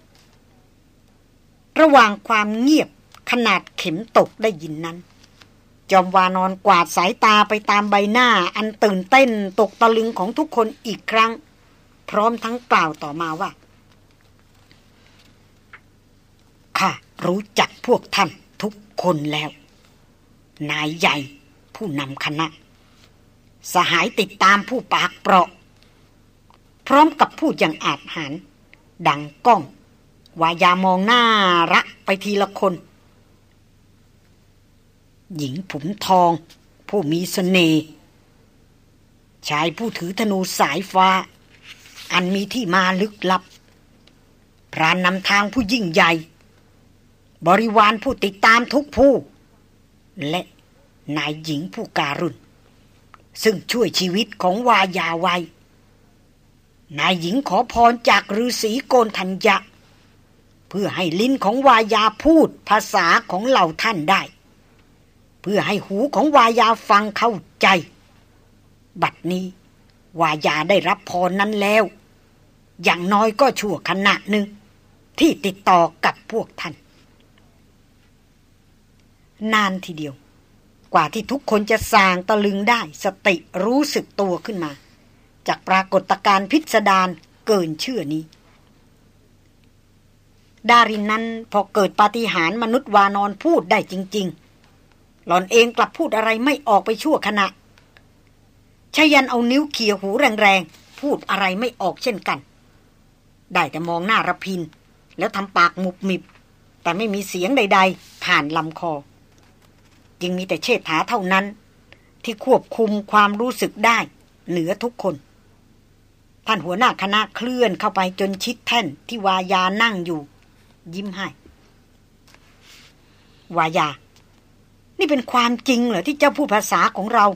ระหว่างความเงียบขนาดเข็มตกได้ยินนั้น จอมวานอนกวาดสายตาไปตามใบหน้าอันตื่นเต้นตกตะลึงของทุกคนอีกครั้ง พร้อมทั้งกล่าวต่อมาว่าข้ารู้จักพวกท่านทุกคนแล้ว นายใหญ่ผู้นำคณะ สหายติดตามผู้ปากเปราะ ร้อมกับพูดอย่างอาจหาร ดังก้อง วายามองหน้าระไปทีละคน หญิงผมทอง ผู้มีสเสน่ห์ชายผู้ถือธนูสายฟ้า อันมีที่มาลึกลับ พรานนำทางผู้ยิ่งใหญ่ บริวารผู้ติดตามทุกผู้ และนายหญิงผู้การุณ ซึ่งช่วยชีวิตของวายาไว้ นายหญิงขอพรจากฤาษีโกนทัญญะ เพื่อให้ลิ้นของวายาพูดภาษาของเหล่าท่านได้ เพื่อให้หูของวายาฟังเข้าใจ บัดนี้ วายาได้รับพรนั้นแล้ว อย่างน้อยก็ชั่วขณะหนึ่ง ที่ติดต่อกับพวกท่าน นานทีเดียว กว่าที่ทุกคนจะสางตะลึงได้สติรู้สึกตัวขึ้นมา จากปรากฏการณ์พิสดารเกินเชื่อนี้ ดารินนั้นพอเกิดปาฏิหาริย์มนุษย์วานอนพูดได้จริง ๆ หล่อนเองกลับพูดอะไรไม่ออกไปชั่วขณะชายันเอานิ้วเขี่ยหูแรงๆ พูดอะไรไม่ออกเช่นกัน ได้แต่มองหน้าระพิน แล้วทำปากมุบมิบ แต่ไม่มีเสียงใด ๆ ผ่านลำคอ จึงมีแต่เชษฐาเท่านั้น ที่ควบคุมความรู้สึกได้ เหนือทุกคน ท่านหัวหน้าคณะเคลื่อนเข้าไปจนชิดแท่นที่วายานั่งอยู่ ยิ้มให้ วายา นี่เป็นความจริงเหรอที่เจ้าพูดภาษาของเรา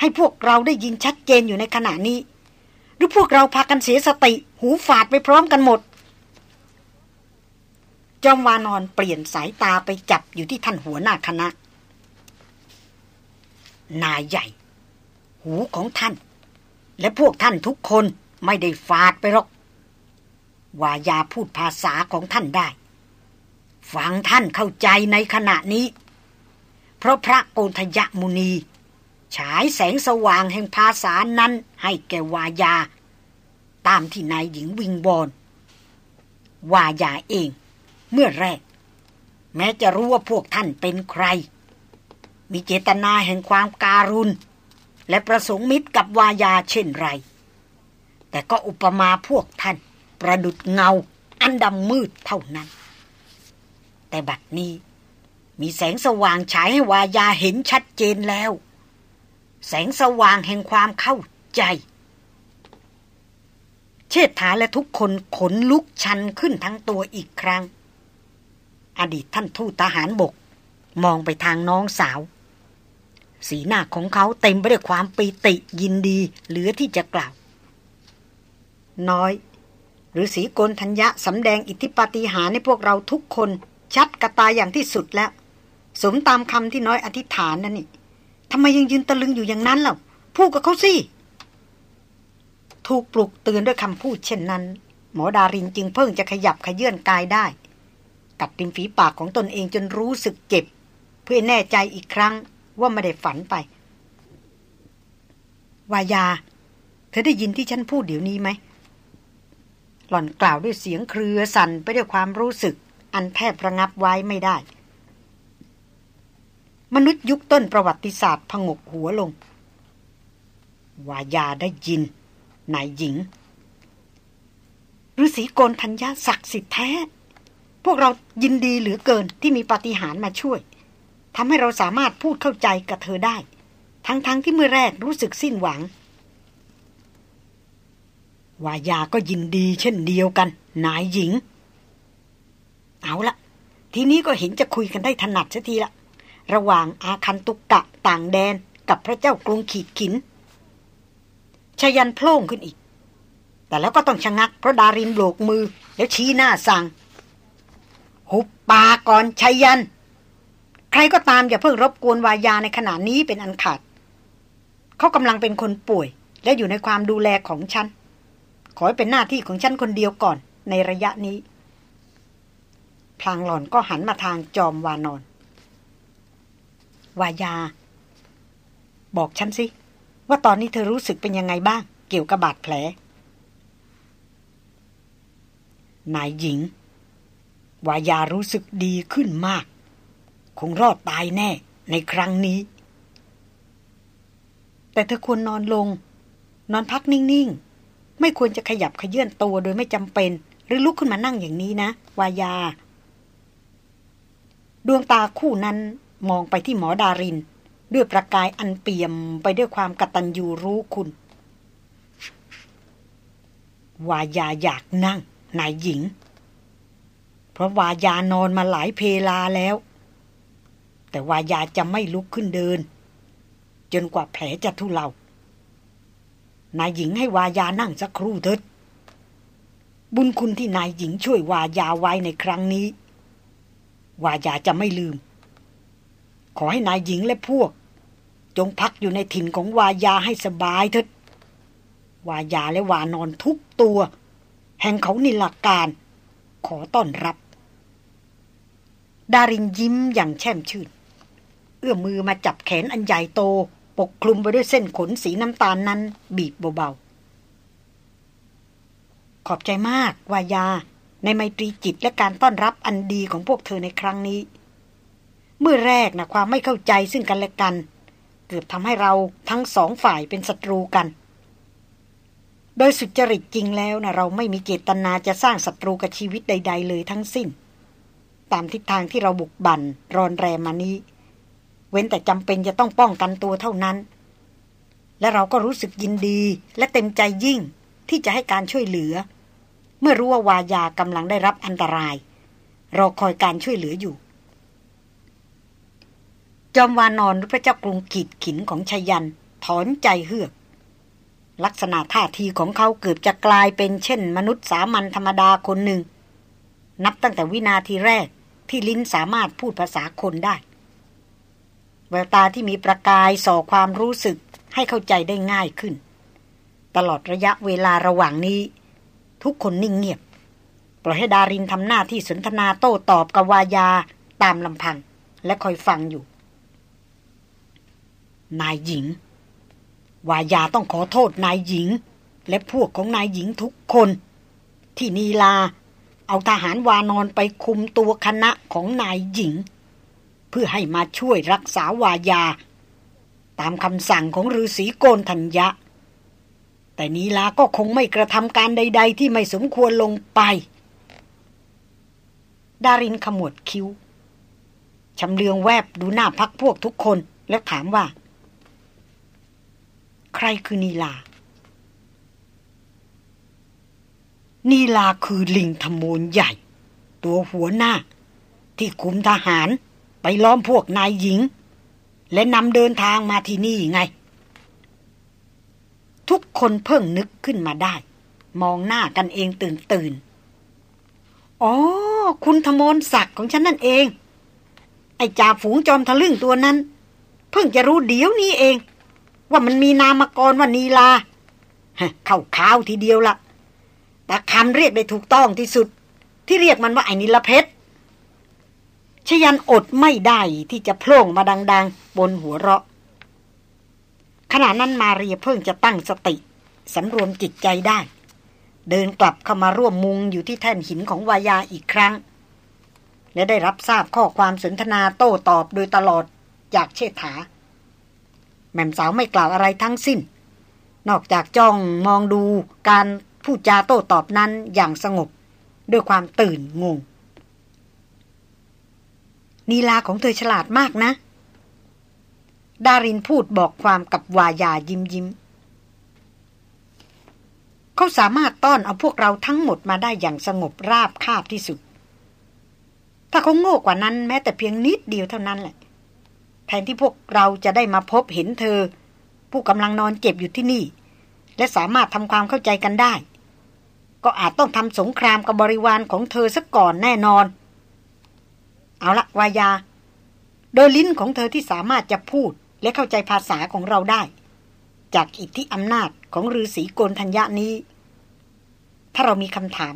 ให้พวกเราได้ยินชัดเจนอยู่ในขณะนี้ หรือพวกเราพากันเสียสติ หูฝาดไปพร้อมกันหมด จอมวานอนเปลี่ยนสายตาไปจับอยู่ที่ท่านหัวหน้าคณะ นายใหญ่ หูของท่าน และพวกท่านทุกคน ไม่ได้ฟาดไปหรอกวายาพูดภาษาของท่านได้ ฟังท่านเข้าใจในขณะนี้ เพราะพระโกนทยมุนี ฉายแสงสว่างแห่งภาษานั้นให้แก่วายา ตามที่นายหญิงวิงบอลวายาเอง เมื่อแรก แม้จะรู้ว่าพวกท่านเป็นใคร มีเจตนาแห่งความการุณ และประสงค์มิตรกับวายาเช่นไร แต่ก็อุปมาพวกท่าน ประดุดเงา อันดำมืดเท่านั้น แต่บัดนี้ มีแสงสว่างฉายให้วายาเห็นชัดเจนแล้ว แสงสว่างแห่งความเข้าใจ เชษฐาและทุกคนขนลุกชันขึ้นทั้งตัวอีกครั้ง อดีตท่านทูตทหารบก มองไปทางน้องสาวสีหน้าของเขาเต็มไปด้วยความปีติยินดีเหลือที่จะกล่าว น้อย หรือสีโกนธัญญะสำแดงอิทธิปาฏิหาริย์ในพวกเราทุกคน ชัดกระตาอย่างที่สุดแล้ว สมตามคำที่น้อยอธิษฐานนั่นนี่ทำไมยังยืนตะลึงอยู่อย่างนั้นเล่าพูดกับเขาสิถูกปลุกเตือนด้วยคำพูดเช่นนั้น หมอดารินจึงเพิ่งจะขยับขยื่นกายได้ กัดริมฝีปากของตนเองจนรู้สึกเจ็บ เพื่อแน่ใจอีกครั้งว่าไม่ได้ฝันไปวายา เธอได้ยินที่ฉันพูดเดี๋ยวนี้ไหม หล่อนกล่าวด้วยเสียงเครือสั่นไปด้วยความรู้สึก อันแทบระงับไว้ไม่ได้ มนุษย์ยุคต้นประวัติศาสตร์พงกหัวลง วายาได้ยินนายหญิงฤาษีโกนธัญญาศักดิ์สิทธิ์แท้ พวกเรายินดีเหลือเกินที่มีปาฏิหาริย์มาช่วยทำให้เราสามารถพูดเข้าใจกับเธอได้ ทั้งๆทที่เมื่อแรกรู้สึกสิ้นหวัง วายาก็ยินดีเช่นเดียวกัน นายหญิง เอาละทีนี้ก็เห็นจะคุยกันได้ถนัดเสัทีละ ระหว่างอาคันตุกกะต่างแดนกับพระเจ้ากรุงขีดขินชายันโพล่งขึ้นอีก แต่แล้วก็ต้องชะงักเพราะดารินโบกมือ แล้วชี้หน้าสั่ง หุบปาก่อนชายัน ใครก็ตามอย่าเพิ่งรบกวนวายาในขณะนี้เป็นอันขาด เขากำลังเป็นคนป่วย และอยู่ในความดูแลของฉัน ขอให้เป็นหน้าที่ของฉันคนเดียวก่อน ในระยะนี้ พลางหล่อนก็หันมาทางจอมวานอน วายา บอกฉันสิ ว่าตอนนี้เธอรู้สึกเป็นยังไงบ้าง เกี่ยวกับบาดแผล นายหญิง วายารู้สึกดีขึ้นมาก คงรอดตายแน่ในครั้งนี้ แต่เธอควรนอนลง นอนพักนิ่งๆ ไม่ควรจะขยับขยื่นตัวโดยไม่จำเป็น หรือลุกขึ้นมานั่งอย่างนี้นะ วายา ดวงตาคู่นั้นมองไปที่หมอดาริน ด้วยประกายอันเปี่ยมไปด้วยความกตัญญูรู้คุณ วายาอยากนั่ง นายหญิง เพราะวายานอนมาหลายเพลาแล้ว แต่วายาจะไม่ลุกขึ้นเดิน จนกว่าแผลจะทุเลา นายหญิงให้วายานั่งสักครู่เถิด บุญคุณที่นายหญิงช่วยวายาไว้ในครั้งนี้ วายาจะไม่ลืม ขอให้นายหญิงและพวก จงพักอยู่ในถิ่นของวายาให้สบายเถิด วายาและวานอนทุกตัว แห่งเขานิลการ ขอต้อนรับ ดารินยิ้มอย่างแช่มชื่น เอื้อมมือมาจับแขนอันใหญ่โต ปกคลุมไปด้วยเส้นขนสีน้ำตาลนั้น บีบเบาๆ ขอบใจมากวายา ในไมตรีจิตและการต้อนรับอันดีของพวกเธอในครั้งนี้ เมื่อแรกนะความไม่เข้าใจซึ่งกันและกัน เกือบทำให้เราทั้งสองฝ่ายเป็นศัตรูกัน โดยสุจริตจริงแล้วนะเราไม่มีเจตนาจะสร้างศัตรูกับชีวิตใด ๆ เลยทั้งสิ้น ตามทิศทางที่เราบุกบั่นรอนแรมมานี้ เว้นแต่จำเป็นจะต้องป้องกันตัวเท่านั้น และเราก็รู้สึกยินดีและเต็มใจยิ่งที่จะให้การช่วยเหลือ เมื่อรู้ว่าวายากำลังได้รับอันตราย รอคอยการช่วยเหลืออยู่ จอมวานอนพระเจ้ากรุงขีดขินของชยัน ถอนใจเฮือก ลักษณะท่าทีของเขาเกือบจะกลายเป็นเช่น มนุษย์สามัญธรรมดาคนหนึ่ง นับตั้งแต่วินาทีแรกที่ลิ้นสามารถพูดภาษาคนได้ ววตาที่มีประกายส่อความรู้สึกให้เข้าใจได้ง่ายขึ้น ตลอดระยะเวลาระหว่างนี้ ทุกคนนิ่งเงียบ ปล่อยให้ดารินทำหน้าที่สนทนาโต้ตอบกับวายาตามลำพัง และคอยฟังอยู่ นายหญิง วายาต้องขอโทษนายหญิง และพวกของนายหญิงทุกคน ที่นีลา เอาทหารวานอนไปคุมตัวคณะของนายหญิง พื่อให้มาช่วยรักษาวายา ตามคำสั่งของฤาษีโกนธัญญะ แต่นีลาก็คงไม่กระทำการใด ๆ ที่ไม่สมควรลงไป ดารินขมวดคิ้วชำเลืองแวบดูหน้าพักพวกทุกคนแล้วถามว่า ใครคือนีลา นีลาคือลิงธมูลใหญ่ ตัวหัวหน้า ที่คุมทหาร ไปล้อมพวกนายหญิง และนำเดินทางมาที่นี่ไง ทุกคนเพิ่งนึกขึ้นมาได้ มองหน้ากันเองตื่นตื่นอ๋อ คุณธมนศักดิ์ของฉันนั่นเอง ไอ้จ่าฝูงจอมทะลึ่งตัวนั้น เพิ่งจะรู้เดี๋ยวนี้เอง ว่ามันมีนามกรว่านีลาเข้าข้าวทีเดียวละแต่คำเรียกได้ถูกต้องที่สุด ที่เรียกมันว่าไอ้นิลเพชร ชยันอดไม่ได้ที่จะโพล่งมาดัง ๆ บนหัวเราะ ขณะนั้นมาเรียเพิ่งจะตั้งสติสำรวมจิตใจได้ เดินกลับเข้ามาร่วมมุงอยู่ที่แท่นหินของวายาอีกครั้ง และได้รับทราบข้อความสนทนาโต้ตอบโดยตลอดจากเชษฐา แม่มสาวไม่กล่าวอะไรทั้งสิ้น นอกจากจ้องมองดูการพูดจาโต้ตอบนั้นอย่างสงบ ด้วยความตื่นงง นีลาของเธอฉลาดมากนะ ดารินพูดบอกความกับวายายิ้มยิ้ม เขาสามารถต้อนเอาพวกเราทั้งหมดมาได้อย่างสงบราบคาบที่สุด ถ้าเขาโง่กว่านั้นแม้แต่เพียงนิดเดียวเท่านั้นแหละ แทนที่พวกเราจะได้มาพบเห็นเธอ ผู้กำลังนอนเจ็บอยู่ที่นี่ และสามารถทำความเข้าใจกันได้ ก็อาจต้องทำสงครามกับบริวารของเธอซะก่อนแน่นอน เอาละวายา โดยลิ้นของเธอที่สามารถจะพูดและเข้าใจภาษาของเราได้ จากอิทธิอำนาจของฤาษีโกนธัญญานี้ ถ้าเรามีคำถาม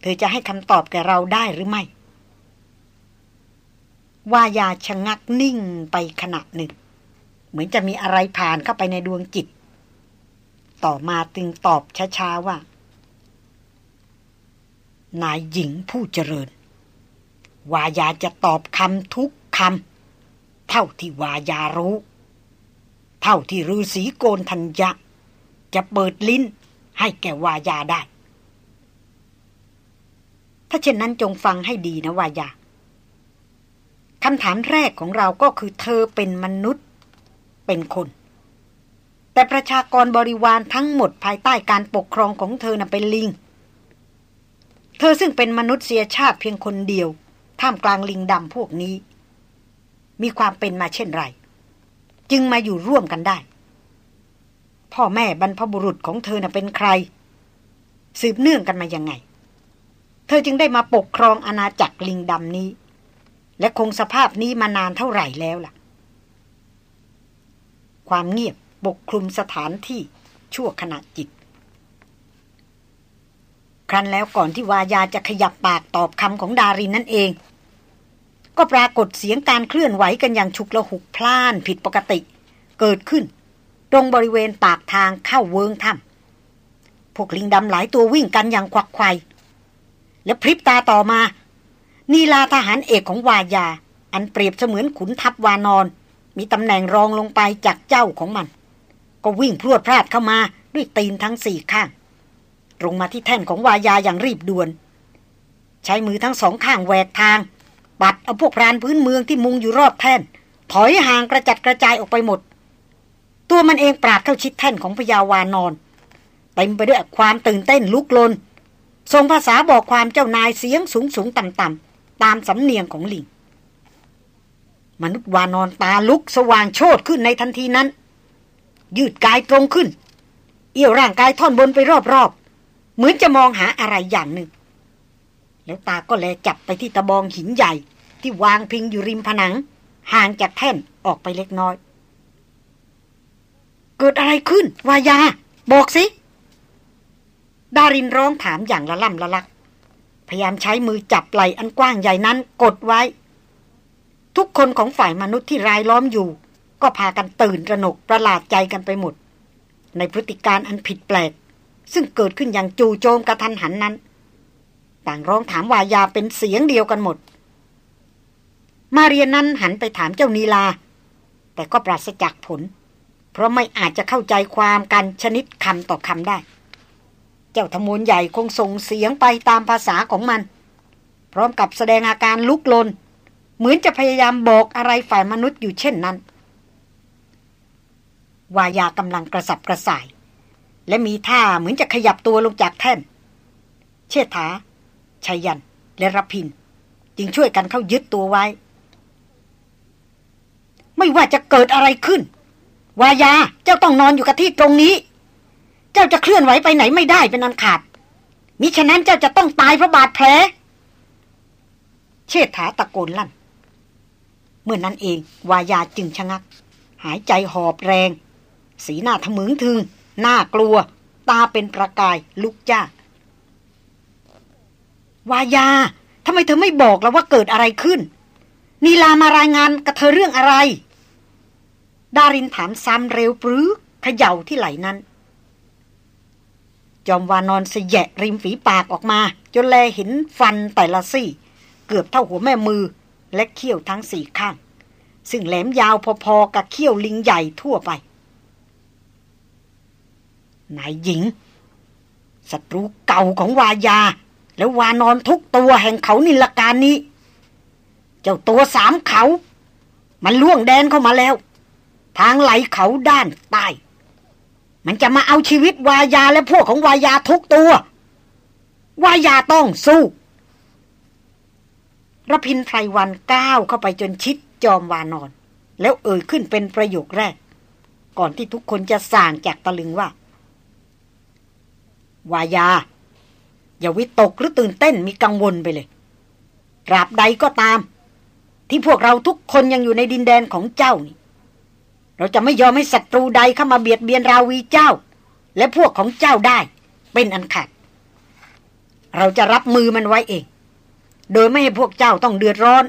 เธอจะให้คำตอบแก่เราได้หรือไม่ วายาชะงักนิ่งไปขณะหนึ่ง เหมือนจะมีอะไรผ่านเข้าไปในดวงจิต ต่อมาตึงตอบช้าๆว่า นายหญิงผู้เจริญ วายาจะตอบคำทุกคำเท่าที่วายารู้ เท่าที่ฤาษีโกนทัญญะ จะเปิดลิ้นให้แก่วายาได้ ถ้าเช่นนั้นจงฟังให้ดีนะวายาคำถามแรกของเราก็คือเธอเป็นมนุษย์ เป็นคน แต่ประชากรบริวารทั้งหมดภายใต้การปกครองของเธอน่ะเป็นลิง เธอซึ่งเป็นมนุษยชาติเพียงคนเดียว ท่ามกลางลิงดำพวกนี้ มีความเป็นมาเช่นไร จึงมาอยู่ร่วมกันได้ พ่อแม่บรรพบุรุษของเธอน่ะเป็นใคร สืบเนื่องกันมายังไง เธอจึงได้มาปกครองอาณาจักรลิงดำนี้ และคงสภาพนี้มานานเท่าไหร่แล้วล่ะ ความเงียบปกคลุมสถานที่ชั่วขณะจิต ครั้นแล้วก่อนที่วายาจะขยับปากตอบคำของดารินนั่นเอง ก็ปรากฏเสียงการเคลื่อนไหวกันอย่างฉุกละหุกพล่านผิดปกติ เกิดขึ้น ตรงบริเวณปากทางเข้าเวิงถ้ำพวกลิงดำหลายตัววิ่งกันอย่างควักไขว่และพริบตาต่อมา นีลาทหารเอกของวายา อันเปรียบเสมือนขุนทัพวานอน มีตำแหน่งรองลงไปจากเจ้าของมัน ก็วิ่งพรวดพลาดเข้ามาด้วยตีนทั้งสี่ข้าง ตรงมาที่แท่นของวายาอย่างรีบด่วน ใช้มือทั้งสองข้างแหวกทาง ปัดเอาพวกรานพื้นเมืองที่มุงอยู่รอบแท่น ถอยห่างกระจัดกระจายออกไปหมด ตัวมันเองปราดเข้าชิดแท่นของพญาวานอนเต็มไปด้วยความตื่นเต้นลุกลนทรงภาษาบอกความเจ้านายเสียงสูงสูงต่ำต่ำตามสำเนียงของลิง มนุษย์วานอนตาลุกสว่างโชดขึ้นในทันทีนั้น ยืดกายตรงขึ้น เอี่ยวร่างกายท่อนบนไปรอบ เหมือนจะมองหาอะไรอย่างหนึ่ง แล้วตาก็แลจับไปที่ตะบองหินใหญ่ ที่วางพิงอยู่ริมผนัง ห่างจากแท่นออกไปเล็กน้อย เกิดอะไรขึ้น วายา บอกสิ ดารินร้องถามอย่างละล่ำละลัก พยายามใช้มือจับไหลอันกว้างใหญ่นั้นกดไว้ ทุกคนของฝ่ายมนุษย์ที่รายล้อมอยู่ ก็พากันตื่นระหนกประหลาดใจกันไปหมด ในพฤติการอันผิดแปลก ซึ่งเกิดขึ้นอย่างจู่โจมกระทันหันนั้น ต่างร้องถามวายาเป็นเสียงเดียวกันหมด มาเรียนนั้นหันไปถามเจ้านีลา แต่ก็ปราศจากผล เพราะไม่อาจจะเข้าใจความกันชนิดคำต่อคำได้ เจ้าธมนใหญ่คงส่งเสียงไปตามภาษาของมัน พร้อมกับแสดงอาการลุกลน เหมือนจะพยายามบอกอะไรฝ่ายมนุษย์อยู่เช่นนั้นวายากำลังกระสับกระส่าย และมีท่าเหมือนจะขยับตัวลงจากแท่น เชษฐาชัยยัน และรพิน จึงช่วยกันเข้ายึดตัวไว้ ไม่ว่าจะเกิดอะไรขึ้น วายาเจ้าต้องนอนอยู่กับที่ตรงนี้ เจ้าจะเคลื่อนไหวไปไหนไม่ได้เป็นอันขาดมิฉะนั้นเจ้าจะต้องตายเพราะบาดแผล เชษฐาตะโกนลั่น เมื่อนนั้นเอง วายาจึงชะงัก หายใจหอบแรง สีหน้าทะมึงถึง น่ากลัว ตาเป็นประกายลุกจ้าวายาทำไมเธอไม่บอกแล้วว่าเกิดอะไรขึ้น นีลามารายงานกับเธอเรื่องอะไร ดารินถามซ้ำเร็วปรือเขย่าที่ไหลนั้น จอมวานอนเสยะริมฝีปากออกมา จนแลเห็นฟันแต่ละซี่ เกือบเท่าหัวแม่มือ และเขี้ยวทั้งสี่ข้าง ซึ่งแหลมยาวพอๆกับเขี้ยวลิงใหญ่ทั่วไป นายหญิงศัตรูเก่าของวายา แล้ววานอนทุกตัวแห่งเขานิลการนี้ เจ้าตัวสามเขา มันล่วงแดนเข้ามาแล้ว ทางไหลเขาด้านใต้มันจะมาเอาชีวิตวายาและพวกของวายาทุกตัว วายาต้องสู้ระพินไพรวันก้าวเข้าไปจนชิดจอมวานอน แล้วเอ่ยขึ้นเป็นประโยคแรก ก่อนที่ทุกคนจะส่างจากตะลึงว่า วายา อย่าวิตกหรือตื่นเต้นมีกังวลไปเลยตราบใดก็ตาม ที่พวกเราทุกคนยังอยู่ในดินแดนของเจ้านี่ เราจะไม่ยอมให้ศัตรูใดเข้ามาเบียดเบียนราวีเจ้า และพวกของเจ้าได้ เป็นอันขาดเราจะรับมือมันไว้เอง โดยไม่ให้พวกเจ้าต้องเดือดร้อน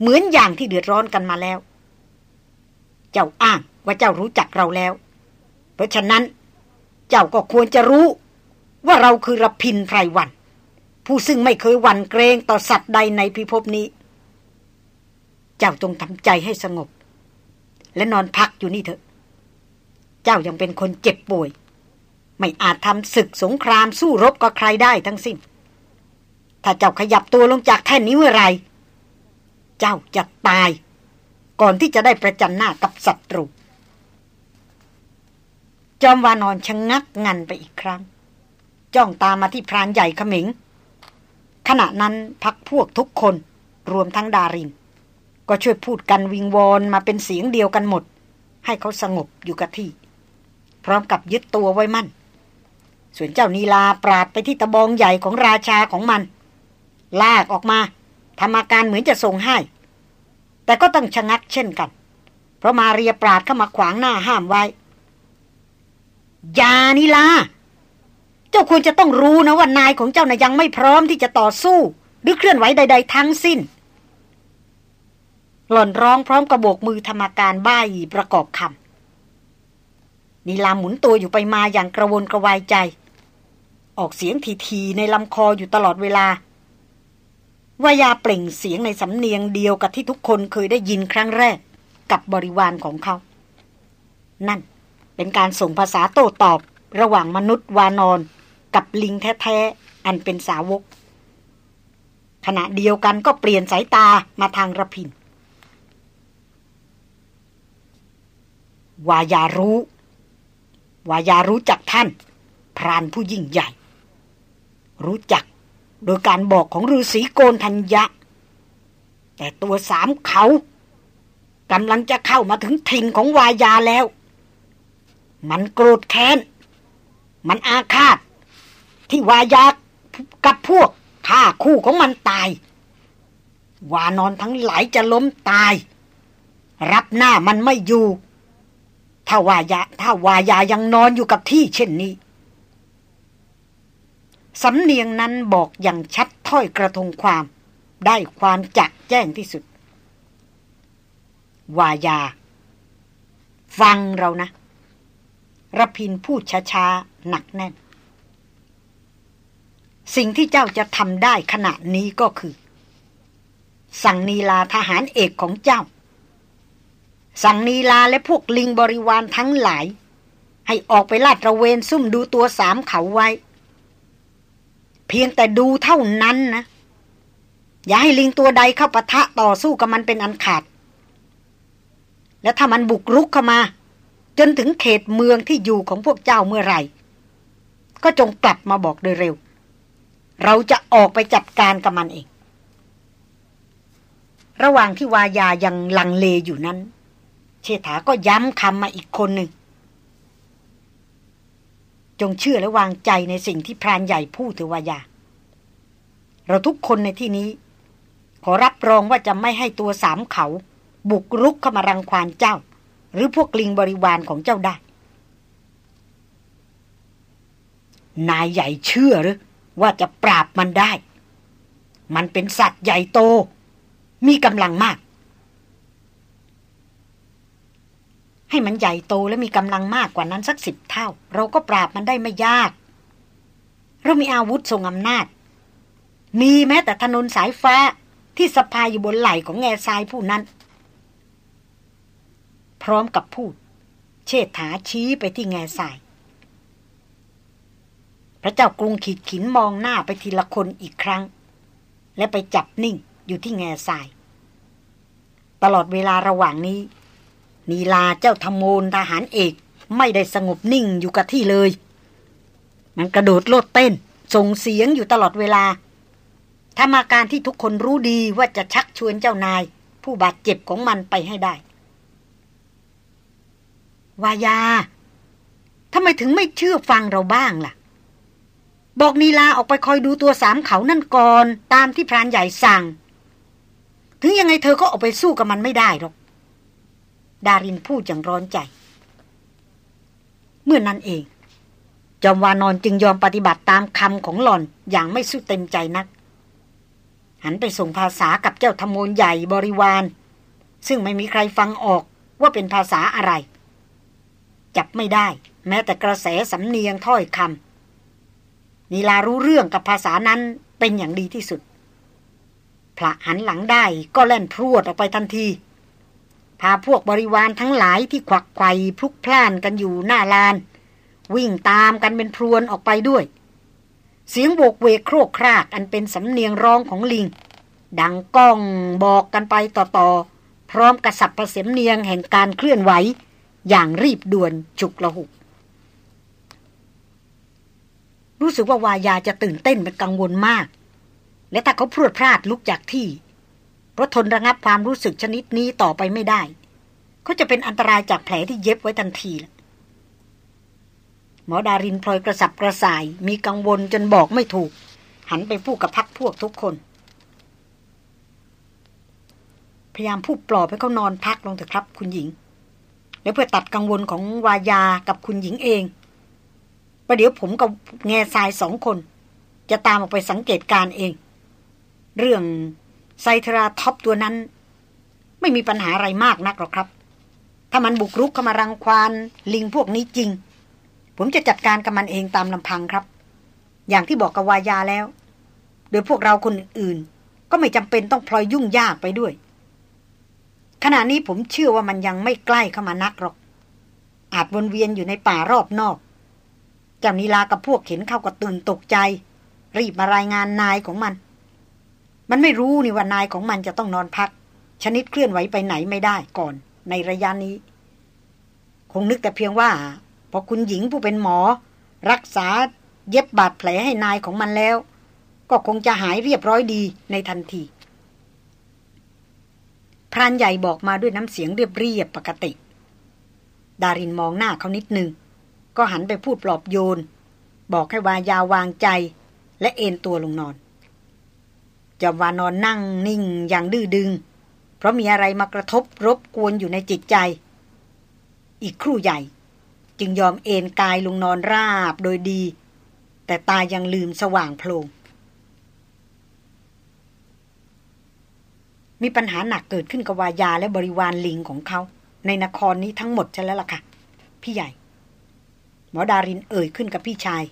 เหมือนอย่างที่เดือดร้อนกันมาแล้ว เจ้าอ้างว่าเจ้ารู้จักเราแล้ว เพราะฉะนั้น เจ้าก็ควรจะรู้ ว่าเราคือรพินไพรวัน ผู้ซึ่งไม่เคยหวั่นเกรงต่อสัตว์ใดในพิภพนี้ เจ้าจงทำใจให้สงบ และนอนพักอยู่นี่เถอะ เจ้ายังเป็นคนเจ็บป่วย ไม่อาจทำศึกสงครามสู้รบกับใครได้ทั้งสิ้น ถ้าเจ้าขยับตัวลงจากแท่นนี้เมื่อไร เจ้าจะตาย ก่อนที่จะได้ประจันหน้ากับศัตรูจอมวานอนชะงงักงันไปอีกครั้ง จ้องตามมาที่พรานใหญ่ขมิง ขณะนั้นพักพวกทุกคนรวมทั้งดาริน ก็ช่วยพูดกันวิงวอนมาเป็นเสียงเดียวกันหมด ให้เขาสงบอยู่กับที่ พร้อมกับยึดตัวไว้มั่น ส่วนเจ้านีลาปราดไปที่ตะบองใหญ่ของราชาของมัน ลากออกมาทำอาการเหมือนจะส่งให้ แต่ก็ต้องชะงักเช่นกัน เพราะมาเรียปราดเข้ามาขวางหน้าห้ามไว้ ยานีลา เจ้าควรจะต้องรู้นะว่านายของเจ้านะ่ะยังไม่พร้อมที่จะต่อสู้ หรือเคลื่อนไหวใด ๆ ทั้งสิ้น หล่อนร้องพร้อมกระโบกมือธรรมการบ้ายประกอบคำนีลาหมุนตัวอยู่ไปมาอย่างกระวนกระวายใจ ออกเสียงทีๆในลำคออยู่ตลอดเวลาวายาเปล่งเสียงในสำเนียงเดียวกับที่ทุกคนเคยได้ยินครั้งแรกกับบริวารของเขา นั่นเป็นการส่งภาษาโต้ตอบระหว่างมนุษย์วานอน กับลิงแท้ๆ อันเป็นสาวก ขณะเดียวกันก็เปลี่ยนสายตามาทางระพินวายารู้วายารู้จักท่าน พรานผู้ยิ่งใหญ่ รู้จักโดยการบอกของฤาษีโกนทัญญะ แต่ตัวสามเขากำลังจะเข้ามาถึงถิ่นของวายาแล้ว มันโกรธแค้น มันอาฆาต ที่วายากับพวกฆ่าคู่ของมันตาย วานอนทั้งหลายจะล้มตาย รับหน้ามันไม่อยู่ ถ้าวายาถ้าวายายังนอนอยู่กับที่เช่นนี้สำเนียงนั้นบอกอย่างชัดถ้อยกระทงความ ได้ความจักแจ้งที่สุด วายา ฟังเรานะระพินพูดช้าๆ หนักแน่น สิ่งที่เจ้าจะทำได้ขณะนี้ก็คือ สั่งนีลาทหารเอกของเจ้า สั่งนีลาและพวกลิงบริวารทั้งหลาย ให้ออกไปลาดระเวนซุ่มดูตัวสามเขาไว้ เพียงแต่ดูเท่านั้นนะ อย่าให้ลิงตัวใดเข้าปะทะต่อสู้กับมันเป็นอันขาด และถ้ามันบุกรุกเข้ามา จนถึงเขตเมืองที่อยู่ของพวกเจ้าเมื่อไหร่ ก็จงกลับมาบอกโดยเร็ว เราจะออกไปจัดการกับมันเอง ระหว่างที่วายายังลังเลอยู่นั้น เชษฐาก็ย้ำคำมาอีกคนหนึ่ง จงเชื่อและวางใจในสิ่งที่พรานใหญ่พูดเถอวายา เราทุกคนในที่นี้ ขอรับรองว่าจะไม่ให้ตัวสามเขา บุกรุกเข้ามารังควานเจ้า หรือพวกลิงบริวารของเจ้าได้ นายใหญ่เชื่อหรือ ว่าจะปราบมันได้ มันเป็นสัตว์ใหญ่โต มีกำลังมาก ให้มันใหญ่โตและมีกำลังมากกว่านั้นสักสิบเท่า เราก็ปราบมันได้ไม่ยาก เรามีอาวุธทรงอำนาจ มีแม้แต่ถนนสายฟ้าที่สะพายอยู่บนไหล่ของแง่ทรายผู้นั้น พร้อมกับพูด เชิดถาชี้ไปที่แง่ทราย พระเจ้ากรุงขีดขินมองหน้าไปทีละคนอีกครั้ง และไปจับนิ่งอยู่ที่แง่ทราย ตลอดเวลาระหว่างนี้ นีลาเจ้าธโมนทหารเอกไม่ได้สงบนิ่งอยู่กับที่เลย มันกระโดดโลดเต้น ส่งเสียงอยู่ตลอดเวลาทำอาการที่ทุกคนรู้ดีว่าจะชักชวนเจ้านาย ผู้บาดเจ็บของมันไปให้ได้ วายาทำไมถึงไม่เชื่อฟังเราบ้างล่ะ บอกนีลาออกไปคอยดูตัวสามเขานั่นก่อน ตามที่พรานใหญ่สั่ง ถึงยังไงเธอก็ออกไปสู้กับมันไม่ได้หรอก ดารินพูดอย่างร้อนใจ เมื่อนนั้นเอง จอมวานอนจึงยอมปฏิบัติตามคำของหล่อนอย่างไม่สู้เต็มใจนัก หันไปส่งภาษากับเจ้าธรรมนใหญ่บริวาร ซึ่งไม่มีใครฟังออกว่าเป็นภาษาอะไร จับไม่ได้ แม้แต่กระแสสำเนียงถ้อยคำ นีลารู้เรื่องกับภาษานั้นเป็นอย่างดีที่สุดพระหันหลังได้ก็แล่นพรวดออกไปทันที พาพวกบริวารทั้งหลายที่ขวักไขว่พลุกพล่านกันอยู่หน้าลาน วิ่งตามกันเป็นพรวนออกไปด้วย เสียงโวกเวกโครกครากอันเป็นสำเนียงร้องของลิง ดังก้องบอกกันไปต่อๆ พร้อมกระสับกระเสมเนียงแห่งการเคลื่อนไหว อย่างรีบด่วนฉุกละหุก รู้สึกว่าวายาจะตื่นเต้นเป็นกังวลมาก และถ้าเขาพรวดพลาดลุกจากที่เพราะทนระงับความรู้สึกชนิดนี้ต่อไปไม่ได้เขาจะเป็นอันตรายจากแผลที่เย็บไว้ทันทีหมอดารินพลอยกระสับกระส่าย มีกังวลจนบอกไม่ถูก หันไปพูดกับพักพวกทุกคน พยายามพูดปลอบให้เขานอนพักลงเถอะครับ คุณหญิง แล้วเพื่อตัดกังวลของวายากับคุณหญิงเอง ประเดี๋ยวผมกับแง่ทรายสองคน จะตามออกไปสังเกตการเอง เรื่องไซทราท็อปตัวนั้น ไม่มีปัญหาอะไรมากนักหรอกครับ ถ้ามันบุกรุกเข้ามารังควานลิงพวกนี้จริง ผมจะจัดการกับมันเองตามลำพังครับ อย่างที่บอกกับวายาแล้ว โดยพวกเราคนอื่นก็ไม่จำเป็นต้องพลอยยุ่งยากไปด้วย ขณะนี้ผมเชื่อว่ามันยังไม่ใกล้เข้ามานักหรอก อาจวนเวียนอยู่ในป่ารอบนอก เจ้านีลากับพวกเห็นเข้าก็ตื่นตกใจ รีบมารายงานนายของมัน มันไม่รู้นี่ว่านายของมันจะต้องนอนพัก ชนิดเคลื่อนไหวไปไหนไม่ได้ก่อนในระยะนี้ คงนึกแต่เพียงว่า พอคุณหญิงผู้เป็นหมอ รักษาเย็บบาดแผลให้นายของมันแล้ว ก็คงจะหายเรียบร้อยดีในทันทีพรานใหญ่บอกมาด้วยน้ำเสียงเรียบเรียบปกติ ดารินมองหน้าเขานิดนึง ก็หันไปพูดปลอบโยน บอกให้วายาวางใจ และเอนตัวลงนอนจอมวานอนนั่งนิ่งอย่างดื้อดึง เพราะมีอะไรมากระทบรบกวนอยู่ในจิตใจ อีกครู่ใหญ่ จึงยอมเอนกายลงนอนราบโดยดี แต่ตายังลืมสว่างโพลงมีปัญหาหนักเกิดขึ้นกับวายาและบริวารลิงของเขา ในนครนี้ทั้งหมดใช่แล้วล่ะค่ะ พี่ใหญ่ หมอดารินเอ่ยขึ้นกับพี่ชาย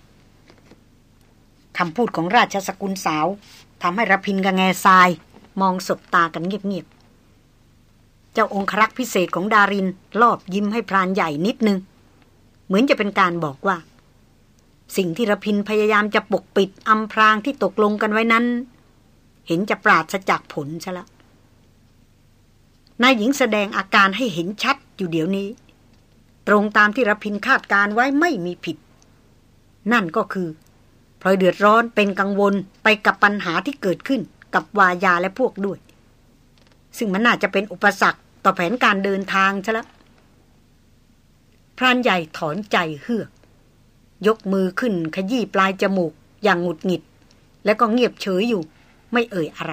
คำพูดของราชสกุลสาวทำให้รพินกับแง่ทราย มองสบตากันเงียบๆ เจ้าองครักษ์พิเศษของดารินรอบยิ้มให้พรานใหญ่นิดนึง เหมือนจะเป็นการบอกว่า สิ่งที่ระพินพยายามจะปกปิดอำพรางที่ตกลงกันไว้นั้น เห็นจะปราศจากผลซะละนายหญิงแสดงอาการให้เห็นชัดอยู่เดี๋ยวนี้ รงตามที่รพินคาดการไว้ไม่มีผิด นั่นก็คือพลอยเดือดร้อนเป็นกังวลไปกับปัญหาที่เกิดขึ้นกับวายาและพวกด้วย ซึ่งมันน่าจะเป็นอุปสรรคต่อแผนการเดินทางซะแล้วพรานใหญ่ถอนใจเฮือกยกมือขึ้นขยี้ปลายจมูกอย่างหงุดหงิด แล้วก็เงียบเฉยอยู่ ไม่เอ่ยอะไร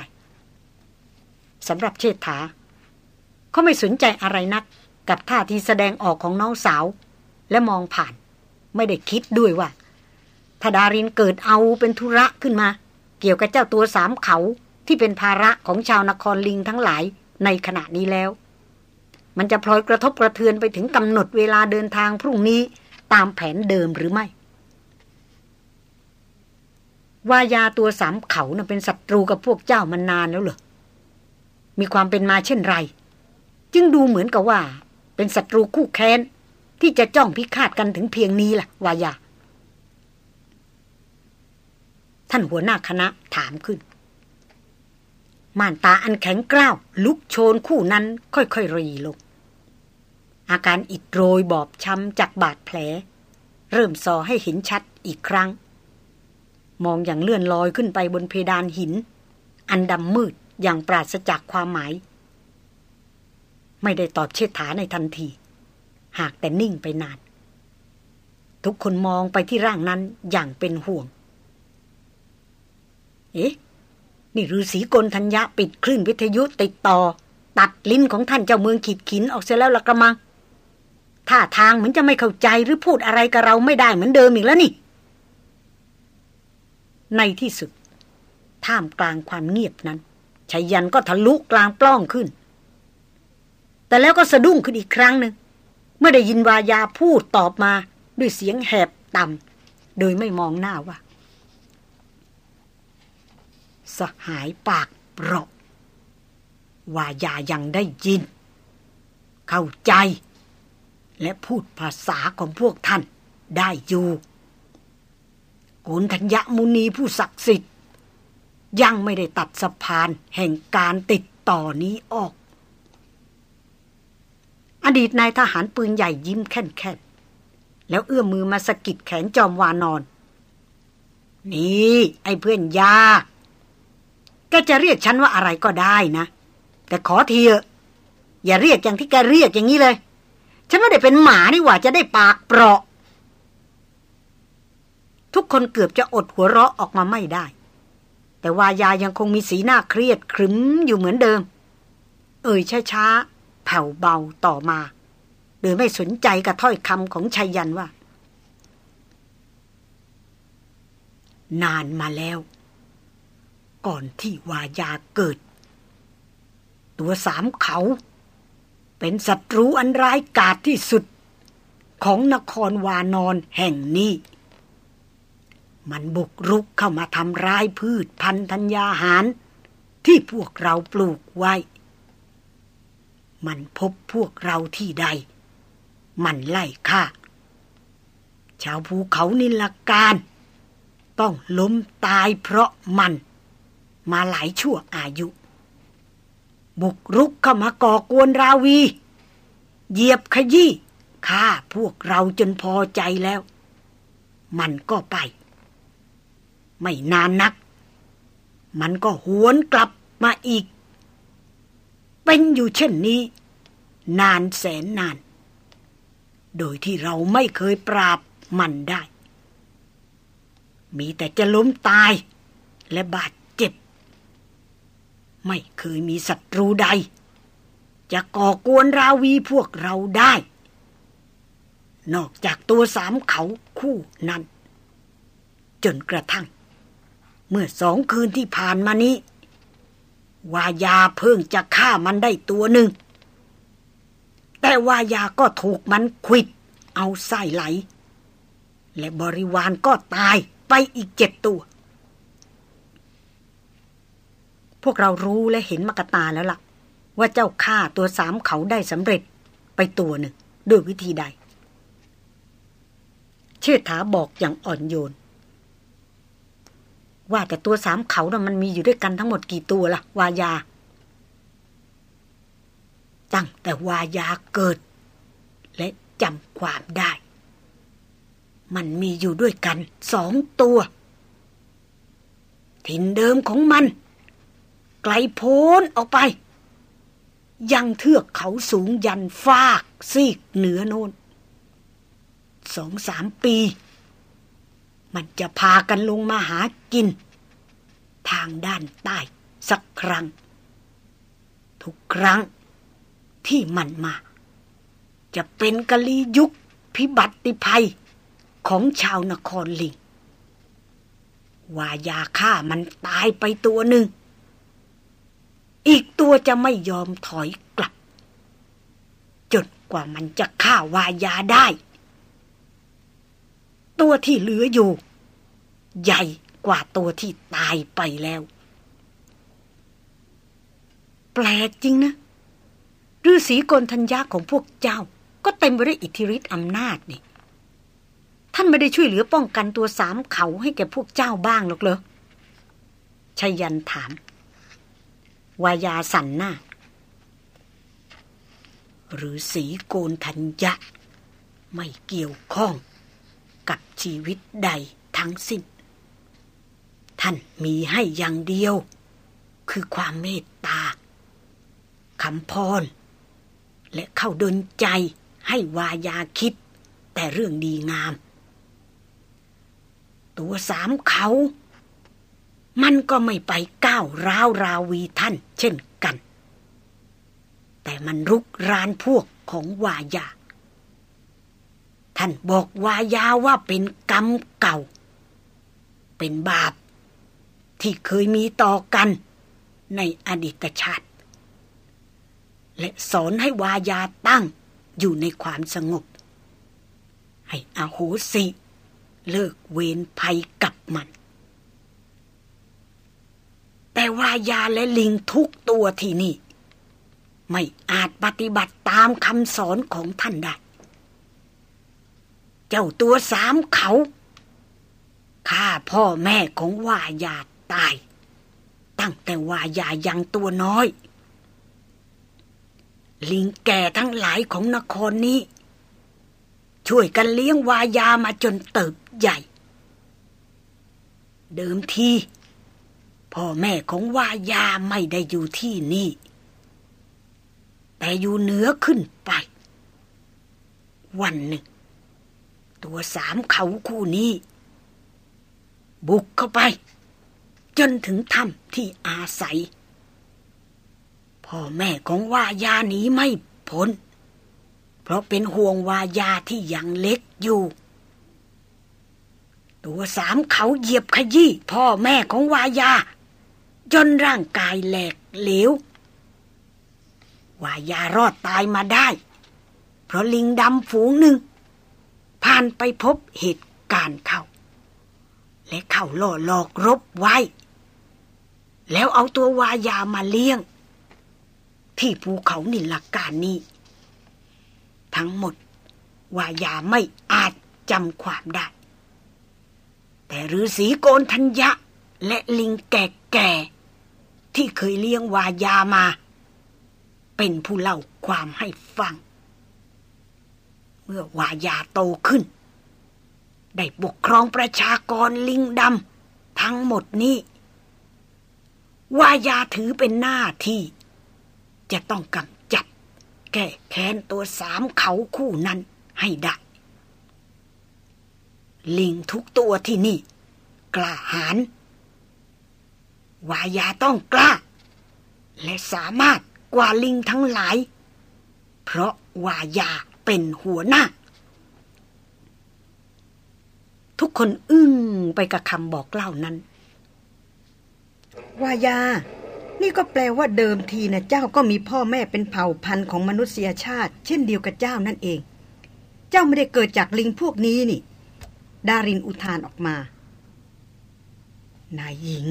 สำหรับเชษฐาเขาไม่สนใจอะไรนัก กับท่าทีแสดงออกของน้องสาว และมองผ่าน ไม่ได้คิดด้วยว่าถ้าดารินเกิดเอาเป็นธุระขึ้นมา เกี่ยวกับเจ้าตัวสามเขาที่เป็นภาระของชาวนครลิงทั้งหลายในขณะนี้แล้ว มันจะพลอยกระทบกระเทือนไปถึงกำหนดเวลาเดินทางพรุ่งนี้ตามแผนเดิมหรือไม่วายาตัวสามเขานะ่ะเป็นศัตรูกับพวกเจ้ามานานแล้วเหรอ มีความเป็นมาเช่นไร จึงดูเหมือนกับว่า เป็นศัตรูคู่แค้น ที่จะจ้องพิฆาตกันถึงเพียงนี้ล่ะวายา ท่านหัวหน้าคณะถามขึ้น ม่านตาอันแข็งกร้าว ลุกโชนคู่นั้นค่อยๆรีลง อาการอิดโรยบอบช้ำจากบาดแผล เริ่มซอให้เห็นชัดอีกครั้ง มองอย่างเลื่อนลอยขึ้นไปบนเพดานหิน อันดำมืดอย่างปราศจากความหมาย ไม่ได้ตอบเชิดฐาในทันที หากแต่นิ่งไปนาน ทุกคนมองไปที่ร่างนั้นอย่างเป็นห่วง เอ๊ะ นี่ฤาษีกลทัญญะปิดคลื่นวิทยุติดต่อ ตัดลิ้นของท่านเจ้าเมืองขีดขินออกเสียแล้วละกระมังท่าทางเหมือนจะไม่เข้าใจหรือพูดอะไรกับเราไม่ได้เหมือนเดิมอีกแล้วนี่ ในที่สุด ท่ามกลางความเงียบนั้นชายันก็ทะลุกลางปล้องขึ้น แต่แล้วก็สะดุ้งขึ้นอีกครั้งหนึ่งเมื่อได้ยินวายาพูดตอบมาด้วยเสียงแหบต่ำโดยไม่มองหน้าว่า สหายปากเปราะวายายังได้ยิน เข้าใจ และพูดภาษาของพวกท่านได้อยู่โกนธัญญมุนีผู้ศักดิ์สิทธิ์ ยังไม่ได้ตัดสะพานแห่งการติดต่อนี้ออก อดีตนายทหารปืนใหญ่ยิ้มแค่นๆแล้วเอื้อมมือมาสะกิดแขนจอมวานอน นี่ ไอ้เพื่อนยาแกจะเรียกฉันว่าอะไรก็ได้นะ แต่ขอทีเถอะอย่าเรียกอย่างที่แกเรียกอย่างนี้เลย ฉันไม่ได้เป็นหมานี่หว่าจะได้ปากเปราะ ทุกคนเกือบจะอดหัวเราะออกมาไม่ได้ แต่วายายังคงมีสีหน้าเครียดครึ้มอยู่เหมือนเดิม เอ่ยช้าๆ แผ่วเบาต่อมา โดยไม่สนใจกับถ้อยคำของชัยยันว่า นานมาแล้ว ก่อนที่วายาเกิด ตัวสามเขา เป็นศัตรูอันร้ายกาจที่สุด ของนครวานอนแห่งนี้ มันบุกรุกเข้ามาทำร้ายพืชพันธัญญาหาร ที่พวกเราปลูกไว้ มันพบพวกเราที่ใด มันไล่ฆ่า ชาวภูเขานิลการ ต้องล้มตายเพราะมัน มาหลายชั่วอายุ บุกรุกเข้ามาก่อกวนราวี เหยียบขยี้ฆ่าพวกเราจนพอใจแล้ว มันก็ไป ไม่นานนัก มันก็หวนกลับมาอีก เป็นอยู่เช่นนี้ นานแสนนาน โดยที่เราไม่เคยปราบมันได้ มีแต่จะล้มตายและบาดเจ็บ ไม่เคยมีศัตรูใด จะก่อกวนราวีพวกเราได้ นอกจากตัวสามเขาคู่นั้น จนกระทั่ง เมื่อสองคืนที่ผ่านมานี้ วายาเพิ่งจะฆ่ามันได้ตัวหนึ่ง แต่วายาก็ถูกมันควิด เอาไส้ไหล และบริวารก็ตายไปอีกเจ็ดตัว พวกเรารู้และเห็นมกตาแล้วละ่ะ ว่าเจ้าฆ่าตัวสามเขาได้สำเร็จไปตัวหนึ่ง ด้วยวิธีใด เชิดถาบอกอย่างอ่อนโยน ว่าแต่ตัวสามเขานะ่ะมันมีอยู่ด้วยกันทั้งหมดกี่ตัวละ่ะ วายา ตั้งแต่วายาเกิด และจำความได้ มันมีอยู่ด้วยกันสองตัว ถิ่นเดิมของมัน ไกลโพ้นออกไป ยังเทือกเขาสูงยันฟาก ซีกเหนือโน้นสองสามปี มันจะพากันลงมาหากิน ทางด้านใต้สักครั้ง ทุกครั้งที่มันมา จะเป็นกะลียุคพิบัติภัยของชาวนครลิงวายาฆ่ามันตายไปตัวหนึ่ง อีกตัวจะไม่ยอมถอยกลับ จนกว่ามันจะฆ่าวายาได้ ตัวที่เหลืออยู่ ใหญ่กว่าตัวที่ตายไปแล้ว แปลกจริงนะฤาษีกนทัญญาของพวกเจ้า ก็เต็มไปด้วยอิทธิฤทธิ์อำนาจนี่ ท่านไม่ได้ช่วยเหลือป้องกันตัวสามเขาให้แก่พวกเจ้าบ้างหรอกเหรอชยันถาม วายาสันหน้าหรือสีโกนทัญญะ ไม่เกี่ยวข้องกับชีวิตใดทั้งสิ้น ท่านมีให้อย่างเดียว คือความเมตตาคำพร และเข้าดนใจให้วายาคิด แต่เรื่องดีงาม ตัวสามเขา มันก็ไม่ไปก้าวร้าวราวีท่าน เช่นกัน แต่มันรุกรานพวกของวายา ท่านบอกวายาว่าเป็นกรรมเก่า เป็นบาป ที่เคยมีต่อกันในอดีตชาติ และสอนให้วายาตั้งอยู่ในความสงบ ให้อาโหสิ เลิกเวรภัยกับมัน แต่วายาและลิงทุกตัวที่นี่ ไม่อาจปฏิบัติตามคำสอนของท่านได้ เจ้าตัวสามเขาฆ่าพ่อแม่ของวายา ตาย ตั้งแต่วายายังตัวน้อย ลิงแก่ทั้งหลายของนครนี้ ช่วยกันเลี้ยงวายามาจนเติบใหญ่ เดิมทีพ่อแม่ของวายาไม่ได้อยู่ที่นี่ แต่อยู่เหนือขึ้นไป วันหนึ่ง ตัวสามเขาคู่นี้ บุกเข้าไป จนถึงถ้ำที่อาศัย พ่อแม่ของวายาหนีไม่พ้น เพราะเป็นห่วงวายาที่ยังเล็กอยู่ ตัวสามเขาเหยียบขยี้พ่อแม่ของวายา จนร่างกายแหลกเหลว วายารอดตายมาได้ เพราะลิงดำฝูงหนึ่ง ผ่านไปพบเหตุการณ์เขาและเข้าล่อหลอกรบไว้ แล้วเอาตัววายามาเลี้ยง ที่ภูเขานิลการนี้ ทั้งหมด วายาไม่อาจจำความได้ แต่ฤาษีโกนทัญญะ และลิงแก่ๆที่เคยเลี้ยงวายามา เป็นผู้เล่าความให้ฟัง เมื่อวายาโตขึ้น ได้ปกครองประชากรลิงดำทั้งหมดนี้ วายาถือเป็นหน้าที่ จะต้องกำจัด แก้แค้นตัวสามเขาคู่นั้นให้ได้ ลิงทุกตัวที่นี่ กล้าหาญวายาต้องกล้า และสามารถกว่าลิงทั้งหลาย เพราะวายาเป็นหัวหน้า ทุกคนอึ้งไปกับคำบอกเล่านั้น วายา นี่ก็แปลว่าเดิมทีนะเจ้าก็มีพ่อแม่เป็นเผ่าพันธุ์ของมนุษยชาติ เช่นเดียวกับเจ้านั่นเอง เจ้าไม่ได้เกิดจากลิงพวกนี้นี่ ดารินอุทานออกมา นายหญิง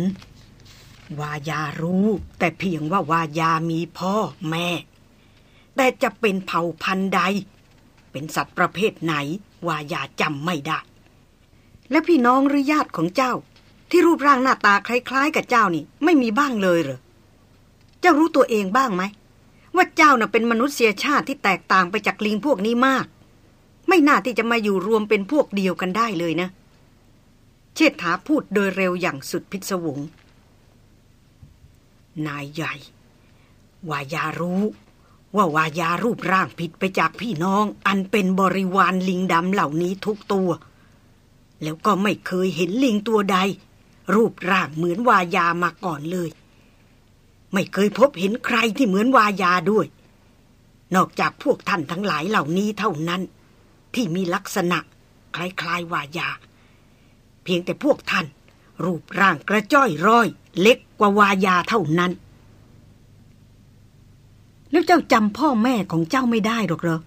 วายารู้ แต่เพียงว่าวายามีพ่อแม่ แต่จะเป็นเผ่าพันธุ์ใด เป็นสัตว์ประเภทไหน วายาจำไม่ได้ และพี่น้องหรือญาติของเจ้า ที่รูปร่างหน้าตาคล้ายๆ กับเจ้านี่ ไม่มีบ้างเลยเหรอ เจ้ารู้ตัวเองบ้างไหม ว่าเจ้าน่ะเป็นมนุษยชาติที่แตกต่างไปจากลิงพวกนี้มาก ไม่น่าที่จะมาอยู่รวมเป็นพวกเดียวกันได้เลยนะ เชษฐาพูดโดยเร็วอย่างสุดพิศวง นายใหญ่ วายารู้ ว่าวายารูปร่างผิดไปจากพี่น้อง อันเป็นบริวารลิงดำเหล่านี้ทุกตัว แล้วก็ไม่เคยเห็นลิงตัวใด รูปร่างเหมือนวายามาก่อนเลย ไม่เคยพบเห็นใครที่เหมือนวายาด้วย นอกจากพวกท่านทั้งหลายเหล่านี้เท่านั้น ที่มีลักษณะ คล้ายๆวายา เพียงแต่พวกท่าน รูปร่างกระจ้อยร้อย เล็กกว่าวายาเท่านั้น แล้วเจ้าจำพ่อแม่ของเจ้าไม่ได้หรอกเหรอ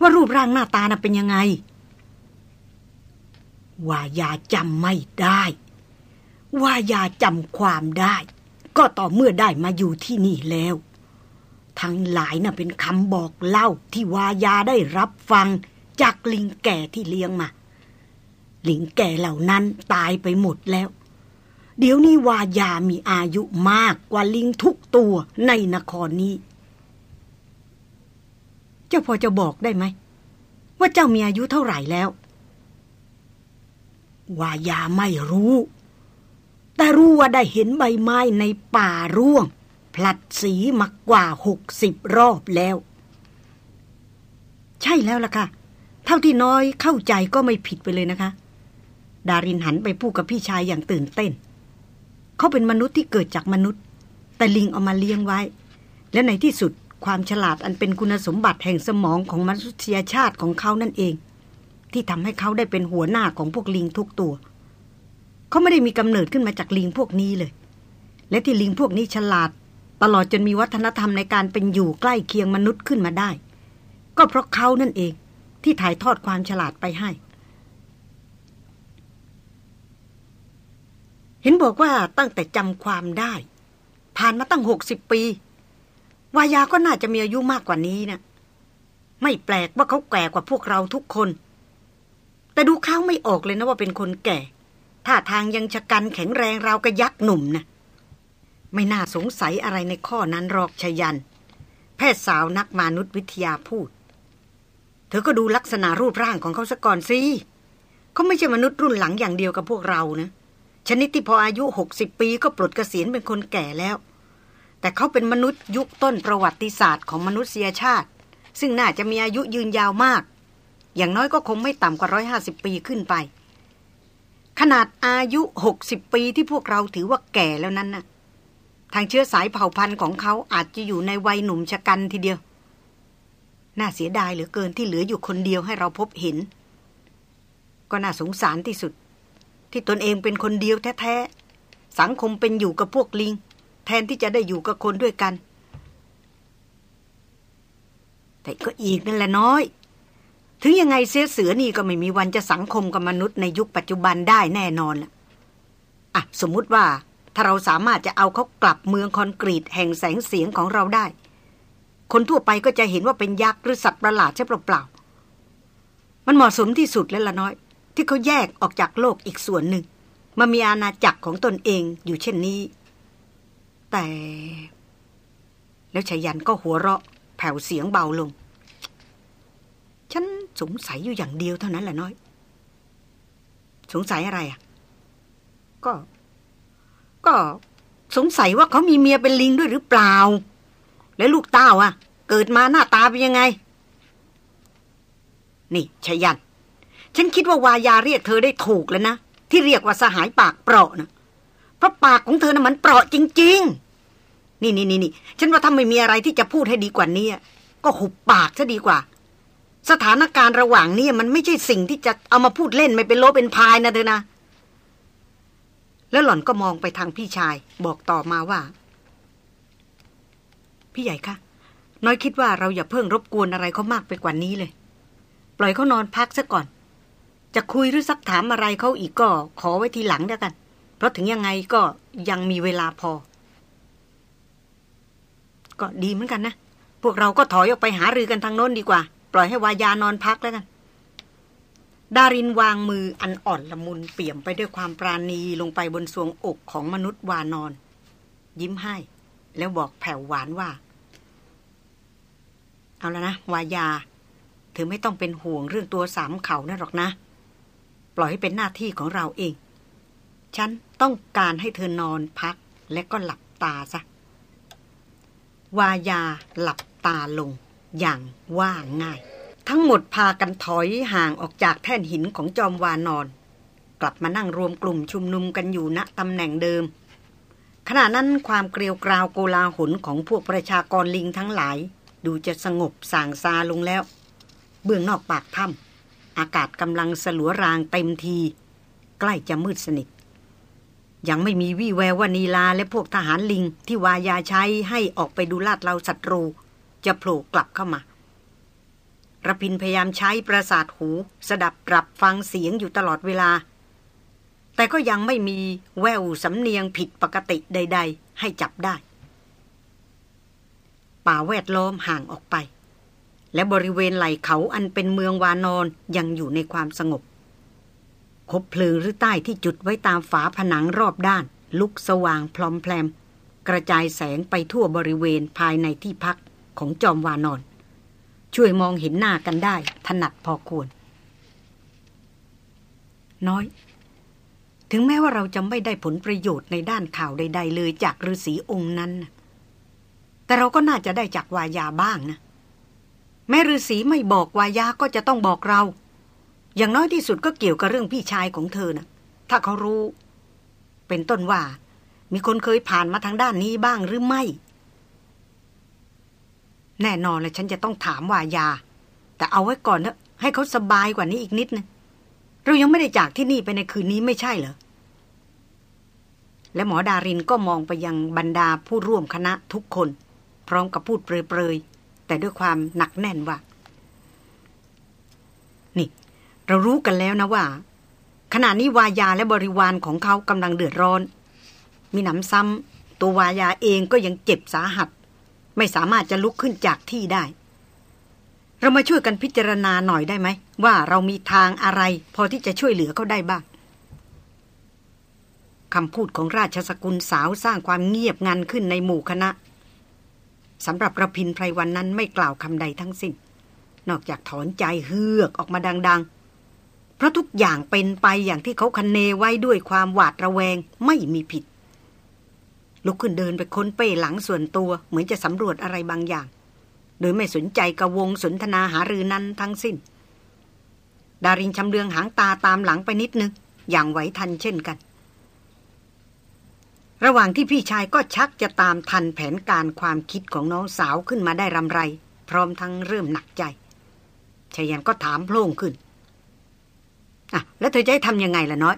ว่ารูปร่างหน้าตาน่ะเป็นยังไง วายาจำไม่ได้ ว่ายาจำความได้ ก็ต่อเมื่อได้มาอยู่ที่นี่แล้ว ทั้งหลายน่ะเป็นคำบอกเล่าที่วายาได้รับฟังจากลิงแก่ที่เลี้ยงมา ลิงแก่เหล่านั้นตายไปหมดแล้ว เดี๋ยวนี้วายามีอายุมากกว่าลิงทุกตัวในนครนี้ เจ้าพอจะบอกได้ไหม ว่าเจ้ามีอายุเท่าไหร่แล้ว วายาไม่รู้ แต่รู้ว่าได้เห็นใบไม้ในป่าร่วงพลัดสีมากกว่าหกสิบรอบแล้ว ใช่แล้วล่ะค่ะ เท่าที่น้อยเข้าใจก็ไม่ผิดไปเลยนะคะ ดารินหันไปพูดกับพี่ชายอย่างตื่นเต้น เขาเป็นมนุษย์ที่เกิดจากมนุษย์ แต่ลิงเอามาเลี้ยงไว้ และในที่สุดความฉลาดอันเป็นคุณสมบัติแห่งสมองของมนุษยชาติของเขานั่นเอง ที่ทำให้เขาได้เป็นหัวหน้าของพวกลิงทุกตัว เขาไม่ได้มีกำเนิดขึ้นมาจากลิงพวกนี้เลย และที่ลิงพวกนี้ฉลาด ตลอดจนมีวัฒนธรรมในการเป็นอยู่ใกล้เคียงมนุษย์ขึ้นมาได้ ก็เพราะเขานั่นเองที่ถ่ายทอดความฉลาดไปให้ เห็นบอกว่าตั้งแต่จำความได้ ผ่านมาตั้งหกสิบปี วายาก็น่าจะมีอายุมากกว่านี้นะไม่แปลกว่าเขาแก่กว่าพวกเราทุกคน แต่ดูเขาไม่ออกเลยนะว่าเป็นคนแก่ ท่าทางยังชะกันแข็งแรงราวกระยักษ์หนุ่มนะไม่น่าสงสัยอะไรในข้อนั้นหรอกชยัน แพทย์สาวนักมนุษยวิทยาพูด เธอก็ดูลักษณะรูปร่างของเขาซะก่อนสิเขาไม่ใช่มนุษย์รุ่นหลังอย่างเดียวกับพวกเรานะชนิดที่พออายุหกสิบปีก็ปลดเกษียณเป็นคนแก่แล้ว แต่เขาเป็นมนุษย์ยุคต้นประวัติศาสตร์ของมนุษยชาติ ซึ่งน่าจะมีอายุยืนยาวมาก อย่างน้อยก็คงไม่ต่ำกว่าร้อยห้าสิบปีขึ้นไป ขนาดอายุหกสิบปีที่พวกเราถือว่าแก่แล้วนั้นนะ่ะ ทางเชื้อสายเผ่าพันธุ์ของเขาอาจจะอยู่ในวัยหนุ่มชะกันทีเดียว น่าเสียดายเหลือเกินที่เหลืออยู่คนเดียวให้เราพบเห็น ก็น่าสงสารที่สุด ที่ตนเองเป็นคนเดียวแท้ๆ สังคมเป็นอยู่กับพวกลิง แทนที่จะได้อยู่กับคนด้วยกัน แต่ก็อีกนั่นแหละน้อย ถึงยังไงเสียเสือนี่ก็ไม่มีวันจะสังคมกับมนุษย์ในยุคปัจจุบันได้แน่นอนล่ะอะสมมุติว่าถ้าเราสามารถจะเอาเขากลับเมืองคอนกรีตแห่งแสงเสียงของเราได้ คนทั่วไปก็จะเห็นว่าเป็นยักษ์หรือสัตว์ประหลาดใช่เปล่าๆมันเหมาะสมที่สุดแล้วละน้อย ที่เขาแยกออกจากโลกอีกส่วนหนึ่งมามีอาณาจักรของตนเองอยู่เช่นนี้ แต่ แล้วชายันก็หัวเราะ แผ่วเสียงเบาลง สงสัยอยู่อย่างเดียวเท่านั้นแหละน้อย สงสัยอะไรอะ ก็ ก็สงสัยว่าเขามีเมียเป็นลิงด้วยหรือเปล่า แล้วลูกเต้าอะ เกิดมาหน้าตาเป็นยังไง นี่ชยัน ฉันคิดว่าวายาเรียกเธอได้ถูกแล้วนะ ที่เรียกว่าสหายปากเปราะนะเพราะปากของเธอนะ่ะมันเปราะจริง ๆ นี่นี่นี่นี่ฉันว่าถ้าไม่มีอะไรที่จะพูดให้ดีกว่านี้ก็หุบปากซะดีกว่า สถานการณ์ระหว่างนี้มันไม่ใช่สิ่งที่จะเอามาพูดเล่นไม่เป็นโลเป็นพายนะเธอนะ แล้วหล่อนก็มองไปทางพี่ชาย บอกต่อมาว่า พี่ใหญ่คะน้อยคิดว่าเราอย่าเพิ่งรบกวนอะไรเขามากไปกว่านี้เลย ปล่อยเขานอนพักซะก่อน จะคุยหรือซักถามอะไรเขาอีกก็ ขอไว้ทีหลังเดียวกัน เพราะถึงยังไงก็ยังมีเวลาพอ ก็ดีเหมือนกันนะ พวกเราก็ถอยออกไปหารือกันทางโน้นดีกว่า ปล่อยให้วายานอนพักแล้วกัน ดารินวางมืออันอ่อนละมุนเปี่ยมไปด้วยความปราณีลงไปบนสวงอกของมนุษย์วานอน ยิ้มให้ แล้วบอกแผ่วหวานว่า เอาแล้วนะ วายา เธอไม่ต้องเป็นห่วงเรื่องตัวสามเขานะหรอกนะ ปล่อยให้เป็นหน้าที่ของเราเอง ฉันต้องการให้เธอนอนพักและก็หลับตาซะ วายาหลับตาลง อย่างว่าง่าย ทั้งหมดพากันถอยห่างออกจากแท่นหินของจอมวานอน กลับมานั่งรวมกลุ่มชุมนุมกันอยู่ณตำแหน่งเดิม ขณะนั้นความเกลียวกราวโกลาหลของพวกประชากรลิงทั้งหลาย ดูจะสงบสางซาลงแล้ว เบื้องนอกปากถ้ำอากาศกำลังสลัวรางเต็มที ใกล้จะมืดสนิทยังไม่มีวี่แววว่านีลาและพวกทหารลิงที่วายาใช้ให้ออกไปดูลาดเราศัตรู จะโผล่กลับเข้ามาระพินพยายามใช้ประสาทหู สดับปรับฟังเสียงอยู่ตลอดเวลา แต่ก็ยังไม่มีแววสำเนียงผิดปกติใด ๆ ให้จับได้ ป่าแวดล้อมห่างออกไป และบริเวณไหล่เขาอันเป็นเมืองวานอนยังอยู่ในความสงบ คบเพลิงหรือใต้ที่จุดไว้ตามฝาผนังรอบด้าน ลุกสว่างพลอมแพลม กระจายแสงไปทั่วบริเวณภายในที่พัก ของจอมวานอน ช่วยมองเห็นหน้ากันได้ ถนัดพอควร น้อย ถึงแม้ว่าเราจะไม่ได้ผลประโยชน์ในด้านข่าวใด ๆ เลยจากฤาษีองค์นั้น แต่เราก็น่าจะได้จากวายาบ้างนะ แม่ฤาษีไม่บอกวายาก็จะต้องบอกเรา อย่างน้อยที่สุดก็เกี่ยวกับเรื่องพี่ชายของเธอนะถ้าเขารู้ เป็นต้นว่ามีคนเคยผ่านมาทางด้านนี้บ้างหรือไม่ แน่นอนเลยฉันจะต้องถามวายา แต่เอาไว้ก่อนเถอะให้เขาสบายกว่านี้อีกนิดนะเรายังไม่ได้จากที่นี่ไปในคืนนี้ไม่ใช่เหรอ และหมอดารินก็มองไปยังบรรดาผู้ร่วมคณะทุกคน พร้อมกับพูดเปรยๆ แต่ด้วยความหนักแน่นว่า นี่ เรารู้กันแล้วนะว่า ขณะนี้วายาและบริวารของเขากำลังเดือดร้อน มีหนำซ้ำตัววายาเองก็ยังเจ็บสาหัส ไม่สามารถจะลุกขึ้นจากที่ได้ เรามาช่วยกันพิจารณาหน่อยได้ไหม ว่าเรามีทางอะไร พอที่จะช่วยเหลือเขาได้บ้างคำพูดของราชสกุลสาวสร้างความเงียบงันขึ้นในหมู่คณะสำหรับระพินไพรวันนั้นไม่กล่าวคำใดทั้งสิ้น นอกจากถอนใจเฮือกออกมาดัง ๆ เพราะทุกอย่างเป็นไปอย่างที่เขาคันเนไว้ด้วยความหวาดระแวงไม่มีผิด ลุกขึ้นเดินไปค้นเป้หลังส่วนตัว เหมือนจะสำรวจอะไรบางอย่าง โดยไม่สนใจกระวงสนทนาหารือนั้นทั้งสิ้น ดารินชำเลืองหางตาตามหลังไปนิดนึง อย่างไหวทันเช่นกัน ระหว่างที่พี่ชายก็ชักจะตามทันแผนการความคิดของน้องสาวขึ้นมาได้รำไร พร้อมทั้งเริ่มหนักใจชายันก็ถามโพล่งขึ้นอะแล้วเธอจะให้ทำยังไงล่ะน้อย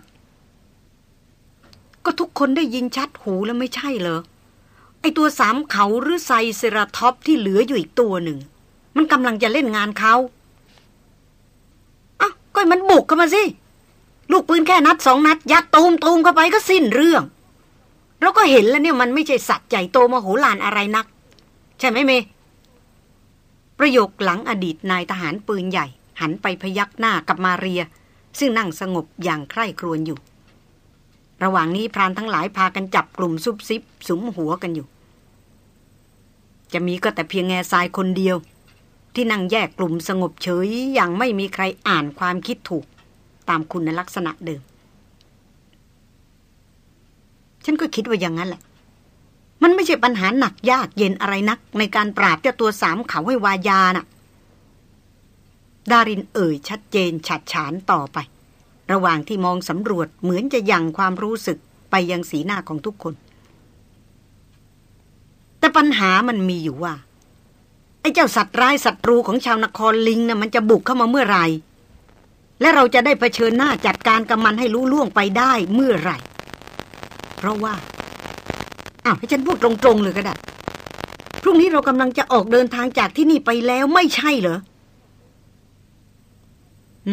ก็ทุกคนได้ยินชัดหูแล้วไม่ใช่เหรอ ไอตัวสามเขาหรือไซเซราท็อปที่เหลืออยู่อีกตัวหนึ่ง มันกำลังจะเล่นงานเขาอะก็มันบุกเข้ามาสิ ลูกปืนแค่นัดสองนัด ยัดตูมตูมเข้าไปก็สิ้นเรื่อง เราก็เห็นแล้วเนี่ยมันไม่ใช่สัตว์ใหญ่โตมโหฬารอะไรนัก ใช่ไหมเม ประโยคหลังอดีตนายทหารปืนใหญ่ หันไปพยักหน้ากับมาเรีย ซึ่งนั่งสงบอย่างใคร่ครวญอยู่ ระหว่างนี้พรานทั้งหลายพากันจับกลุ่มซุบซิบสุมหัวกันอยู่ จะมีก็แต่เพียงแง่ทรายคนเดียว ที่นั่งแยกกลุ่มสงบเฉยอย่างไม่มีใครอ่านความคิดถูก ตามคุณลักษณะเดิม ฉันก็คิดว่าอย่างนั้นแหละ มันไม่ใช่ปัญหาหนักยากเย็นอะไรนัก ในการปราบเจ้าตัวสามเขาให้วายาน่ะดารินเอ่ยชัดเจนฉัดฉานต่อไป ระหว่างที่มองสำรวจเหมือนจะยังความรู้สึกไปยังสีหน้าของทุกคน แต่ปัญหามันมีอยู่ว่า ไอ้เจ้าสัตว์ร้ายศัตรูของชาวนครลิงนะ่ะมันจะบุกเข้ามาเมื่อไหร่ และเราจะได้เผชิญหน้าจัดการกับมันให้รู้ล่วงไปได้เมื่อไหร่ เพราะว่าอ้าวให้ฉันพูดตรงๆเลยก็ได้พรุ่งนี้เรากำลังจะออกเดินทางจากที่นี่ไปแล้วไม่ใช่เหรอ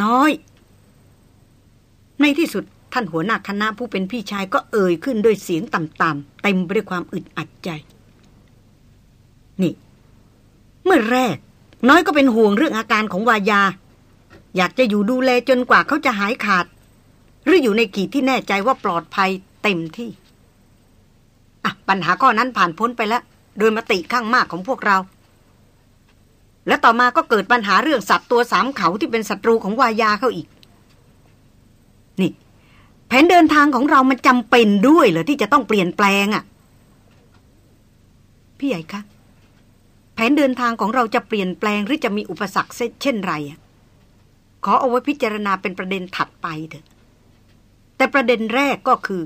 น้อย ในที่สุดท่านหัวหน้าคณะผู้เป็นพี่ชายก็เอ่ยขึ้นด้วยเสียงต่ำๆเต็มไปด้วยความอึดอัดใจ นี่ เมื่อแรก น้อยก็เป็นห่วงเรื่องอาการของวายา อยากจะอยู่ดูแลจนกว่าเขาจะหายขาด หรืออยู่ในขีดที่แน่ใจว่าปลอดภัยเต็มที่อะปัญหาข้อนั้นผ่านพ้นไปแล้ว โดยมติข้างมากของพวกเรา และต่อมาก็เกิดปัญหาเรื่องสัตว์ตัวสามเขาที่เป็นศัตรูของวายาเขาอีก แผนเดินทางของเรามันจำเป็นด้วยเหรอที่จะต้องเปลี่ยนแปลงอะ่ะ พี่ใหญ่คะแผนเดินทางของเราจะเปลี่ยนแปลงหรือจะมีอุปสรรคเช่นไรขอเอาไว้พิจารณาเป็นประเด็นถัดไปเถอะ แต่ประเด็นแรกก็คือ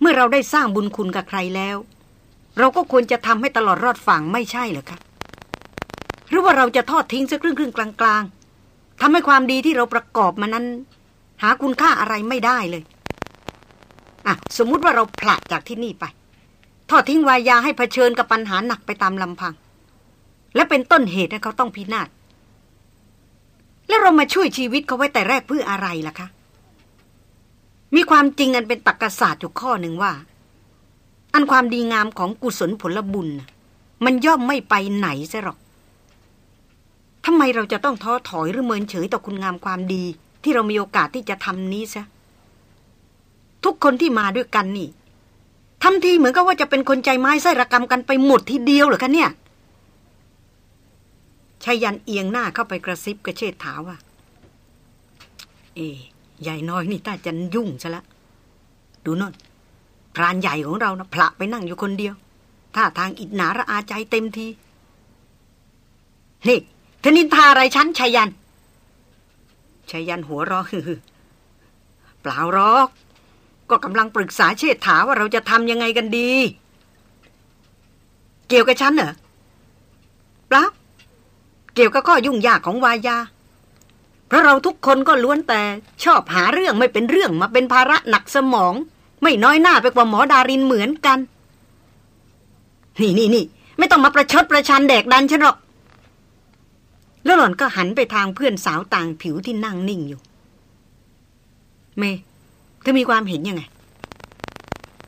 เมื่อเราได้สร้างบุญคุณกับใครแล้ว เราก็ควรจะทำให้ตลอดรอดฝั่งไม่ใช่เหรอคะหรือว่าเราจะทอดทิ้งสักครึ่งครึ่งกลางกลางทำให้ความดีที่เราประกอบมานั้น หาคุณค่าอะไรไม่ได้เลย อะ สมมุติว่าเราผละจากที่นี่ไป ทอดทิ้งวายาให้เผชิญกับปัญหาหนักไปตามลำพัง และเป็นต้นเหตุให้เขาต้องพินาศแล้วเรามาช่วยชีวิตเขาไว้แต่แรกเพื่ออะไรล่ะคะ มีความจริงอันเป็นตรรกศาสตร์อยู่ข้อหนึ่งว่า อันความดีงามของกุศลผลบุญ มันย่อมไม่ไปไหนซะหรอกทำไมเราจะต้องท้อถอยหรือเมินเฉยต่อคุณงามความดี ที่เรามีโอกาสที่จะทำนี้ซะ ทุกคนที่มาด้วยกันนี่ทำทีเหมือนกับว่าจะเป็นคนใจไม้ไส้ระกรรมกันไปหมดทีเดียวเหรอคะเนี่ยชายันเอียงหน้าเข้าไปกระซิบกระเชษฐาว่า เอ๋ใหญ่น้อยนี่ตาจะยุ่งซะละ ดูนนพรานใหญ่ของเรานะพระไปนั่งอยู่คนเดียวท่าทางอิดหนาระอาใจเต็มทีนี่เธอนินทาอะไรฉันชายันชายันหัวเราะเปล่าหรอก ก็กำลังปรึกษาเชษฐาว่าเราจะทำยังไงกันดี เกี่ยวกับฉันเหรอเปล่าเกี่ยวกับข้อยุ่งยากของวายา เพราะเราทุกคนก็ล้วนแต่ชอบหาเรื่องไม่เป็นเรื่องมาเป็นภาระหนักสมอง ไม่น้อยหน้าไปกว่าหมอดารินเหมือนกัน นี่นี่นี่ไม่ต้องมาประชดประชันแดกดันฉันหรอกแล้วหล่อนก็หันไปทางเพื่อนสาวต่างผิวที่นั่งนิ่งอยู่ เม ธอมีความเห็นยังไง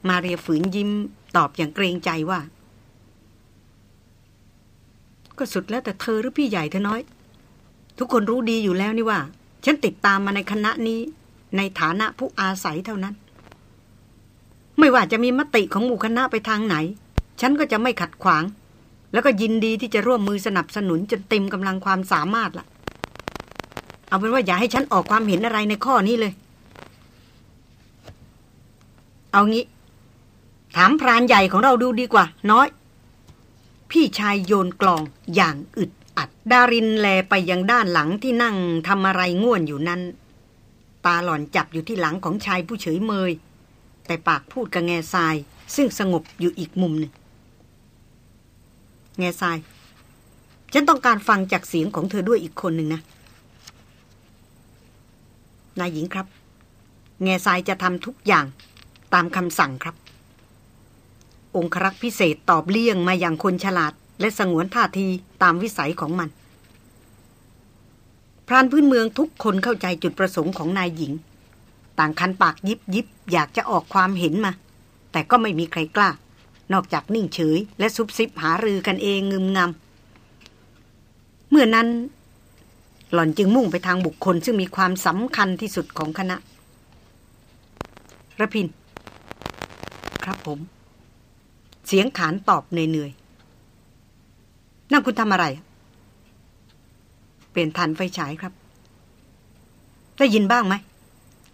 มาเรียฝืนยิ้มตอบอย่างเกรงใจว่า ก็สุดแล้วแต่เธอหรือพี่ใหญ่เธอน้อย ทุกคนรู้ดีอยู่แล้วนี่ว่า ฉันติดตามมาในคณะนี้ ในฐานะผู้อาศัยเท่านั้น ไม่ว่าจะมีมติของหมู่คณะไปทางไหน ฉันก็จะไม่ขัดขวาง แล้วก็ยินดีที่จะร่วมมือสนับสนุนจนเต็มกำลังความสามารถละ่ะ เอาเป็นว่าอย่าให้ฉันออกความเห็นอะไรในข้อนี้เลย เอางี้ ถามพรานใหญ่ของเราดูดีกว่า น้อย พี่ชายโยนกลองอย่างอึดอัด ดารินแลไปยังด้านหลังที่นั่งทำอะไรง่วนอยู่นั้น ตาหล่อนจับอยู่ที่หลังของชายผู้เฉยเมย แต่ปากพูดกับแง่ทราย ซึ่งสงบอยู่อีกมุมหนึ่งแง่ทราย ฉันต้องการฟังจากเสียงของเธอด้วยอีกคนหนึ่งนะนายหญิงครับ แง่ทรายจะทำทุกอย่าง ตามคำสั่งครับ องครักษ์พิเศษตอบเลี่ยงมาอย่างคนฉลาด และสงวนท่าทีตามวิสัยของมันพรานพื้นเมืองทุกคนเข้าใจจุดประสงค์ของนายหญิง ต่างคันปากยิบยิบอยากจะออกความเห็นมา แต่ก็ไม่มีใครกล้า นอกจากนิ่งเฉย และซุบซิบหารือกันเองงึมงำเมื่อนั้น หล่อนจึงมุ่งไปทางบุคคลซึ่งมีความสำคัญที่สุดของคณะระพิน ครับผม เสียงขานตอบเหนื่อยๆนั่นคุณทำอะไร เป็นทันไฟฉายครับ ได้ยินบ้างไหม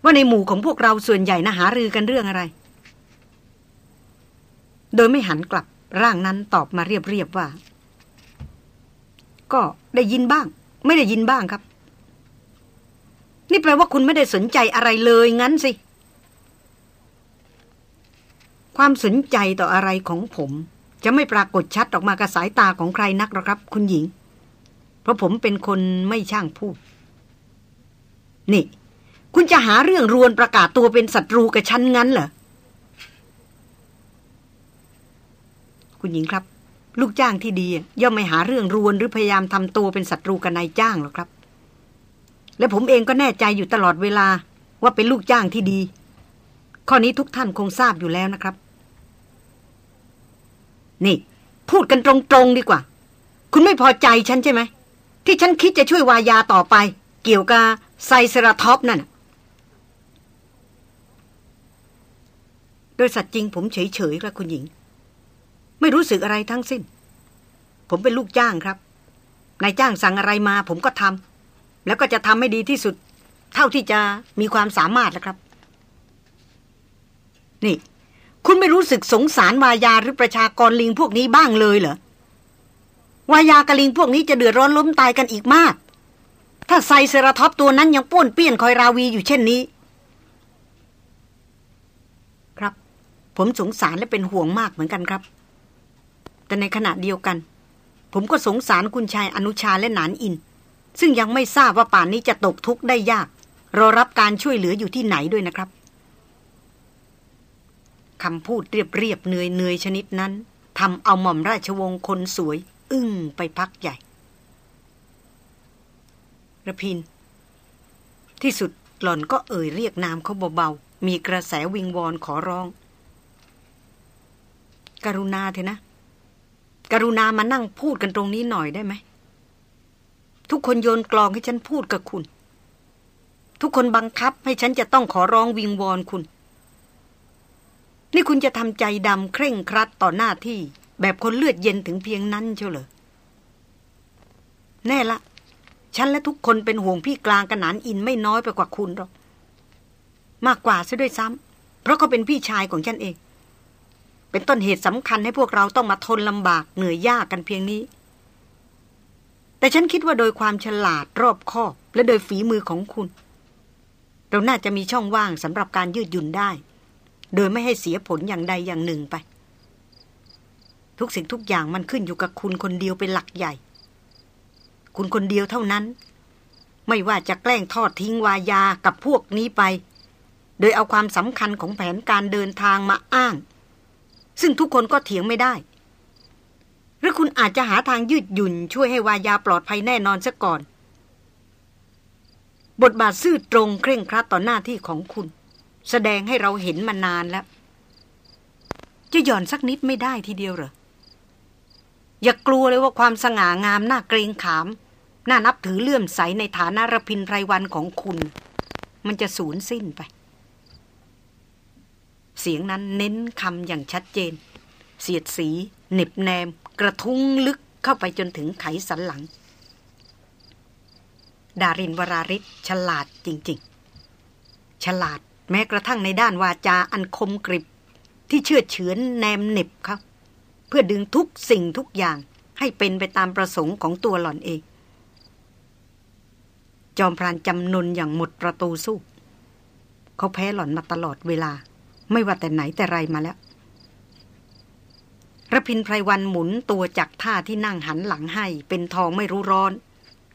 ว่าในหมู่ของพวกเราส่วนใหญ่นะหารือกันเรื่องอะไร โดยไม่หันกลับร่างนั้นตอบมาเรียบๆว่า ก็ได้ยินบ้าง ไม่ได้ยินบ้างครับ นี่แปลว่าคุณไม่ได้สนใจอะไรเลยงั้นสิ ความสนใจต่ออะไรของผม จะไม่ปรากฏชัดออกมากับสายตาของใครนักหรอกครับ คุณหญิง เพราะผมเป็นคนไม่ช่างพูด นี่ คุณจะหาเรื่องรวนประกาศตัวเป็นศัตรูกับฉันงั้นเหรอ คุณหญิงครับ ลูกจ้างที่ดี ย่อมไม่หาเรื่องรวนหรือพยายามทำตัวเป็นศัตรูกับนายจ้างหรอกครับ และผมเองก็แน่ใจอยู่ตลอดเวลาว่าเป็นลูกจ้างที่ดี ข้อนี้ทุกท่านคงทราบอยู่แล้วนะครับ นี่พูดกันตรงๆดีกว่า คุณไม่พอใจฉันใช่ไหม ที่ฉันคิดจะช่วยวายาต่อไป เกี่ยวกับไซเซราท็อปนั่นโดยสัตว์จริงผมเฉยๆครับคุณหญิง ไม่รู้สึกอะไรทั้งสิ้น ผมเป็นลูกจ้างครับ นายจ้างสั่งอะไรมาผมก็ทำแล้วก็จะทำให้ดีที่สุด เท่าที่จะมีความสามารถแล้วครับ นี่ คุณไม่รู้สึกสงสารวายาหรือประชากรลิงพวกนี้บ้างเลยเหรอ วายากระลิงพวกนี้จะเดือดร้อนล้มตายกันอีกมาก ถ้าไซเซราท็อปตัวนั้นยังป้วนเปี้ยนคอยราวีอยู่เช่นนี้ ครับ ผมสงสารและเป็นห่วงมากเหมือนกันครับ แต่ในขณะเดียวกัน ผมก็สงสารคุณชายอนุชาและหนานอิน ซึ่งยังไม่ทราบว่าป่านนี้จะตกทุกข์ได้ยากรอรับการช่วยเหลืออยู่ที่ไหนด้วยนะครับ คำพูดเรียบๆเนยเนยชนิดนั้นทำเอาหม่อมราชวงศ์คนสวย อึ้งไปพักใหญ่ระพิน ที่สุดหล่อนก็เอ่ยเรียกนามเขาเบาๆ มีกระแสวิงวอนขอร้อง กรุณาเถอะนะ กรุณามานั่งพูดกันตรงนี้หน่อยได้ไหม ทุกคนโยนกลองให้ฉันพูดกับคุณ ทุกคนบังคับให้ฉันจะต้องขอร้องวิงวอนคุณ นี่คุณจะทำใจดำเคร่งครัดต่อหน้าที่ แบบคนเลือดเย็นถึงเพียงนั้นเชียวเหรอแน่ละฉันและทุกคนเป็นห่วงพี่กลางกันหนานอินไม่น้อยไปกว่าคุณหรอก มากกว่าซะด้วยซ้ำเพราะเขาเป็นพี่ชายของฉันเอง เป็นต้นเหตุสำคัญให้พวกเราต้องมาทนลำบากเหนื่อยยากกันเพียงนี้ แต่ฉันคิดว่าโดยความฉลาดรอบคอบ และโดยฝีมือของคุณ เราน่าจะมีช่องว่างสำหรับการยืดหยุ่นได้ โดยไม่ให้เสียผลอย่างใดอย่างหนึ่งไป ทุกสิ่งทุกอย่างมันขึ้นอยู่กับคุณคนเดียวเป็นหลักใหญ่ คุณคนเดียวเท่านั้น ไม่ว่าจะแกล้งทอดทิ้งวายากับพวกนี้ไป โดยเอาความสำคัญของแผนการเดินทางมาอ้าง ซึ่งทุกคนก็เถียงไม่ได้ หรือคุณอาจจะหาทางยืดหยุ่น ช่วยให้วายาปลอดภัยแน่นอนซะก่อน บทบาทซื่อตรงเคร่งครัดต่อหน้าที่ของคุณ แสดงให้เราเห็นมานานแล้ว จะหย่อนสักนิดไม่ได้ทีเดียวเหรอ อย่ากลัวเลยว่าความสง่างามน่าเกรงขาม น่านับถือเลื่อมใสในฐานะรพินไรวันของคุณ มันจะสูญสิ้นไป เสียงนั้นเน้นคำอย่างชัดเจน เสียดสีเน็บแนม กระทุ้งลึกเข้าไปจนถึงไขสันหลัง ดารินวราริศฉลาดจริง ๆ ฉลาด แม้กระทั่งในด้านวาจาอันคมกริบ ที่เชื่อเฉือนแนมเน็บเขาเพื่อดึงทุกสิ่งทุกอย่างให้เป็นไปตามประสงค์ของตัวหล่อนเอง จอมพรานจำนนอย่างหมดประตูสู้ เขาแพ้หล่อนมาตลอดเวลา ไม่ว่าแต่ไหนแต่ไรมาแล้วระพินไพรวันหมุนตัวจากท่าที่นั่งหันหลังให้ เป็นทองไม่รู้ร้อน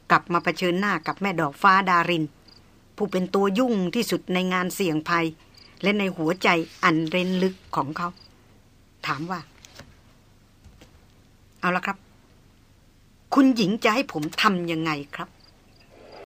กลับมาเผชิญหน้ากับแม่ดอกฟ้าดาริน ผู้เป็นตัวยุ่งที่สุดในงานเสี่ยงภัย และในหัวใจอันเร้นลึกของเขา ถามว่า เอาละครับ คุณหญิงจะให้ผมทำยังไงครับ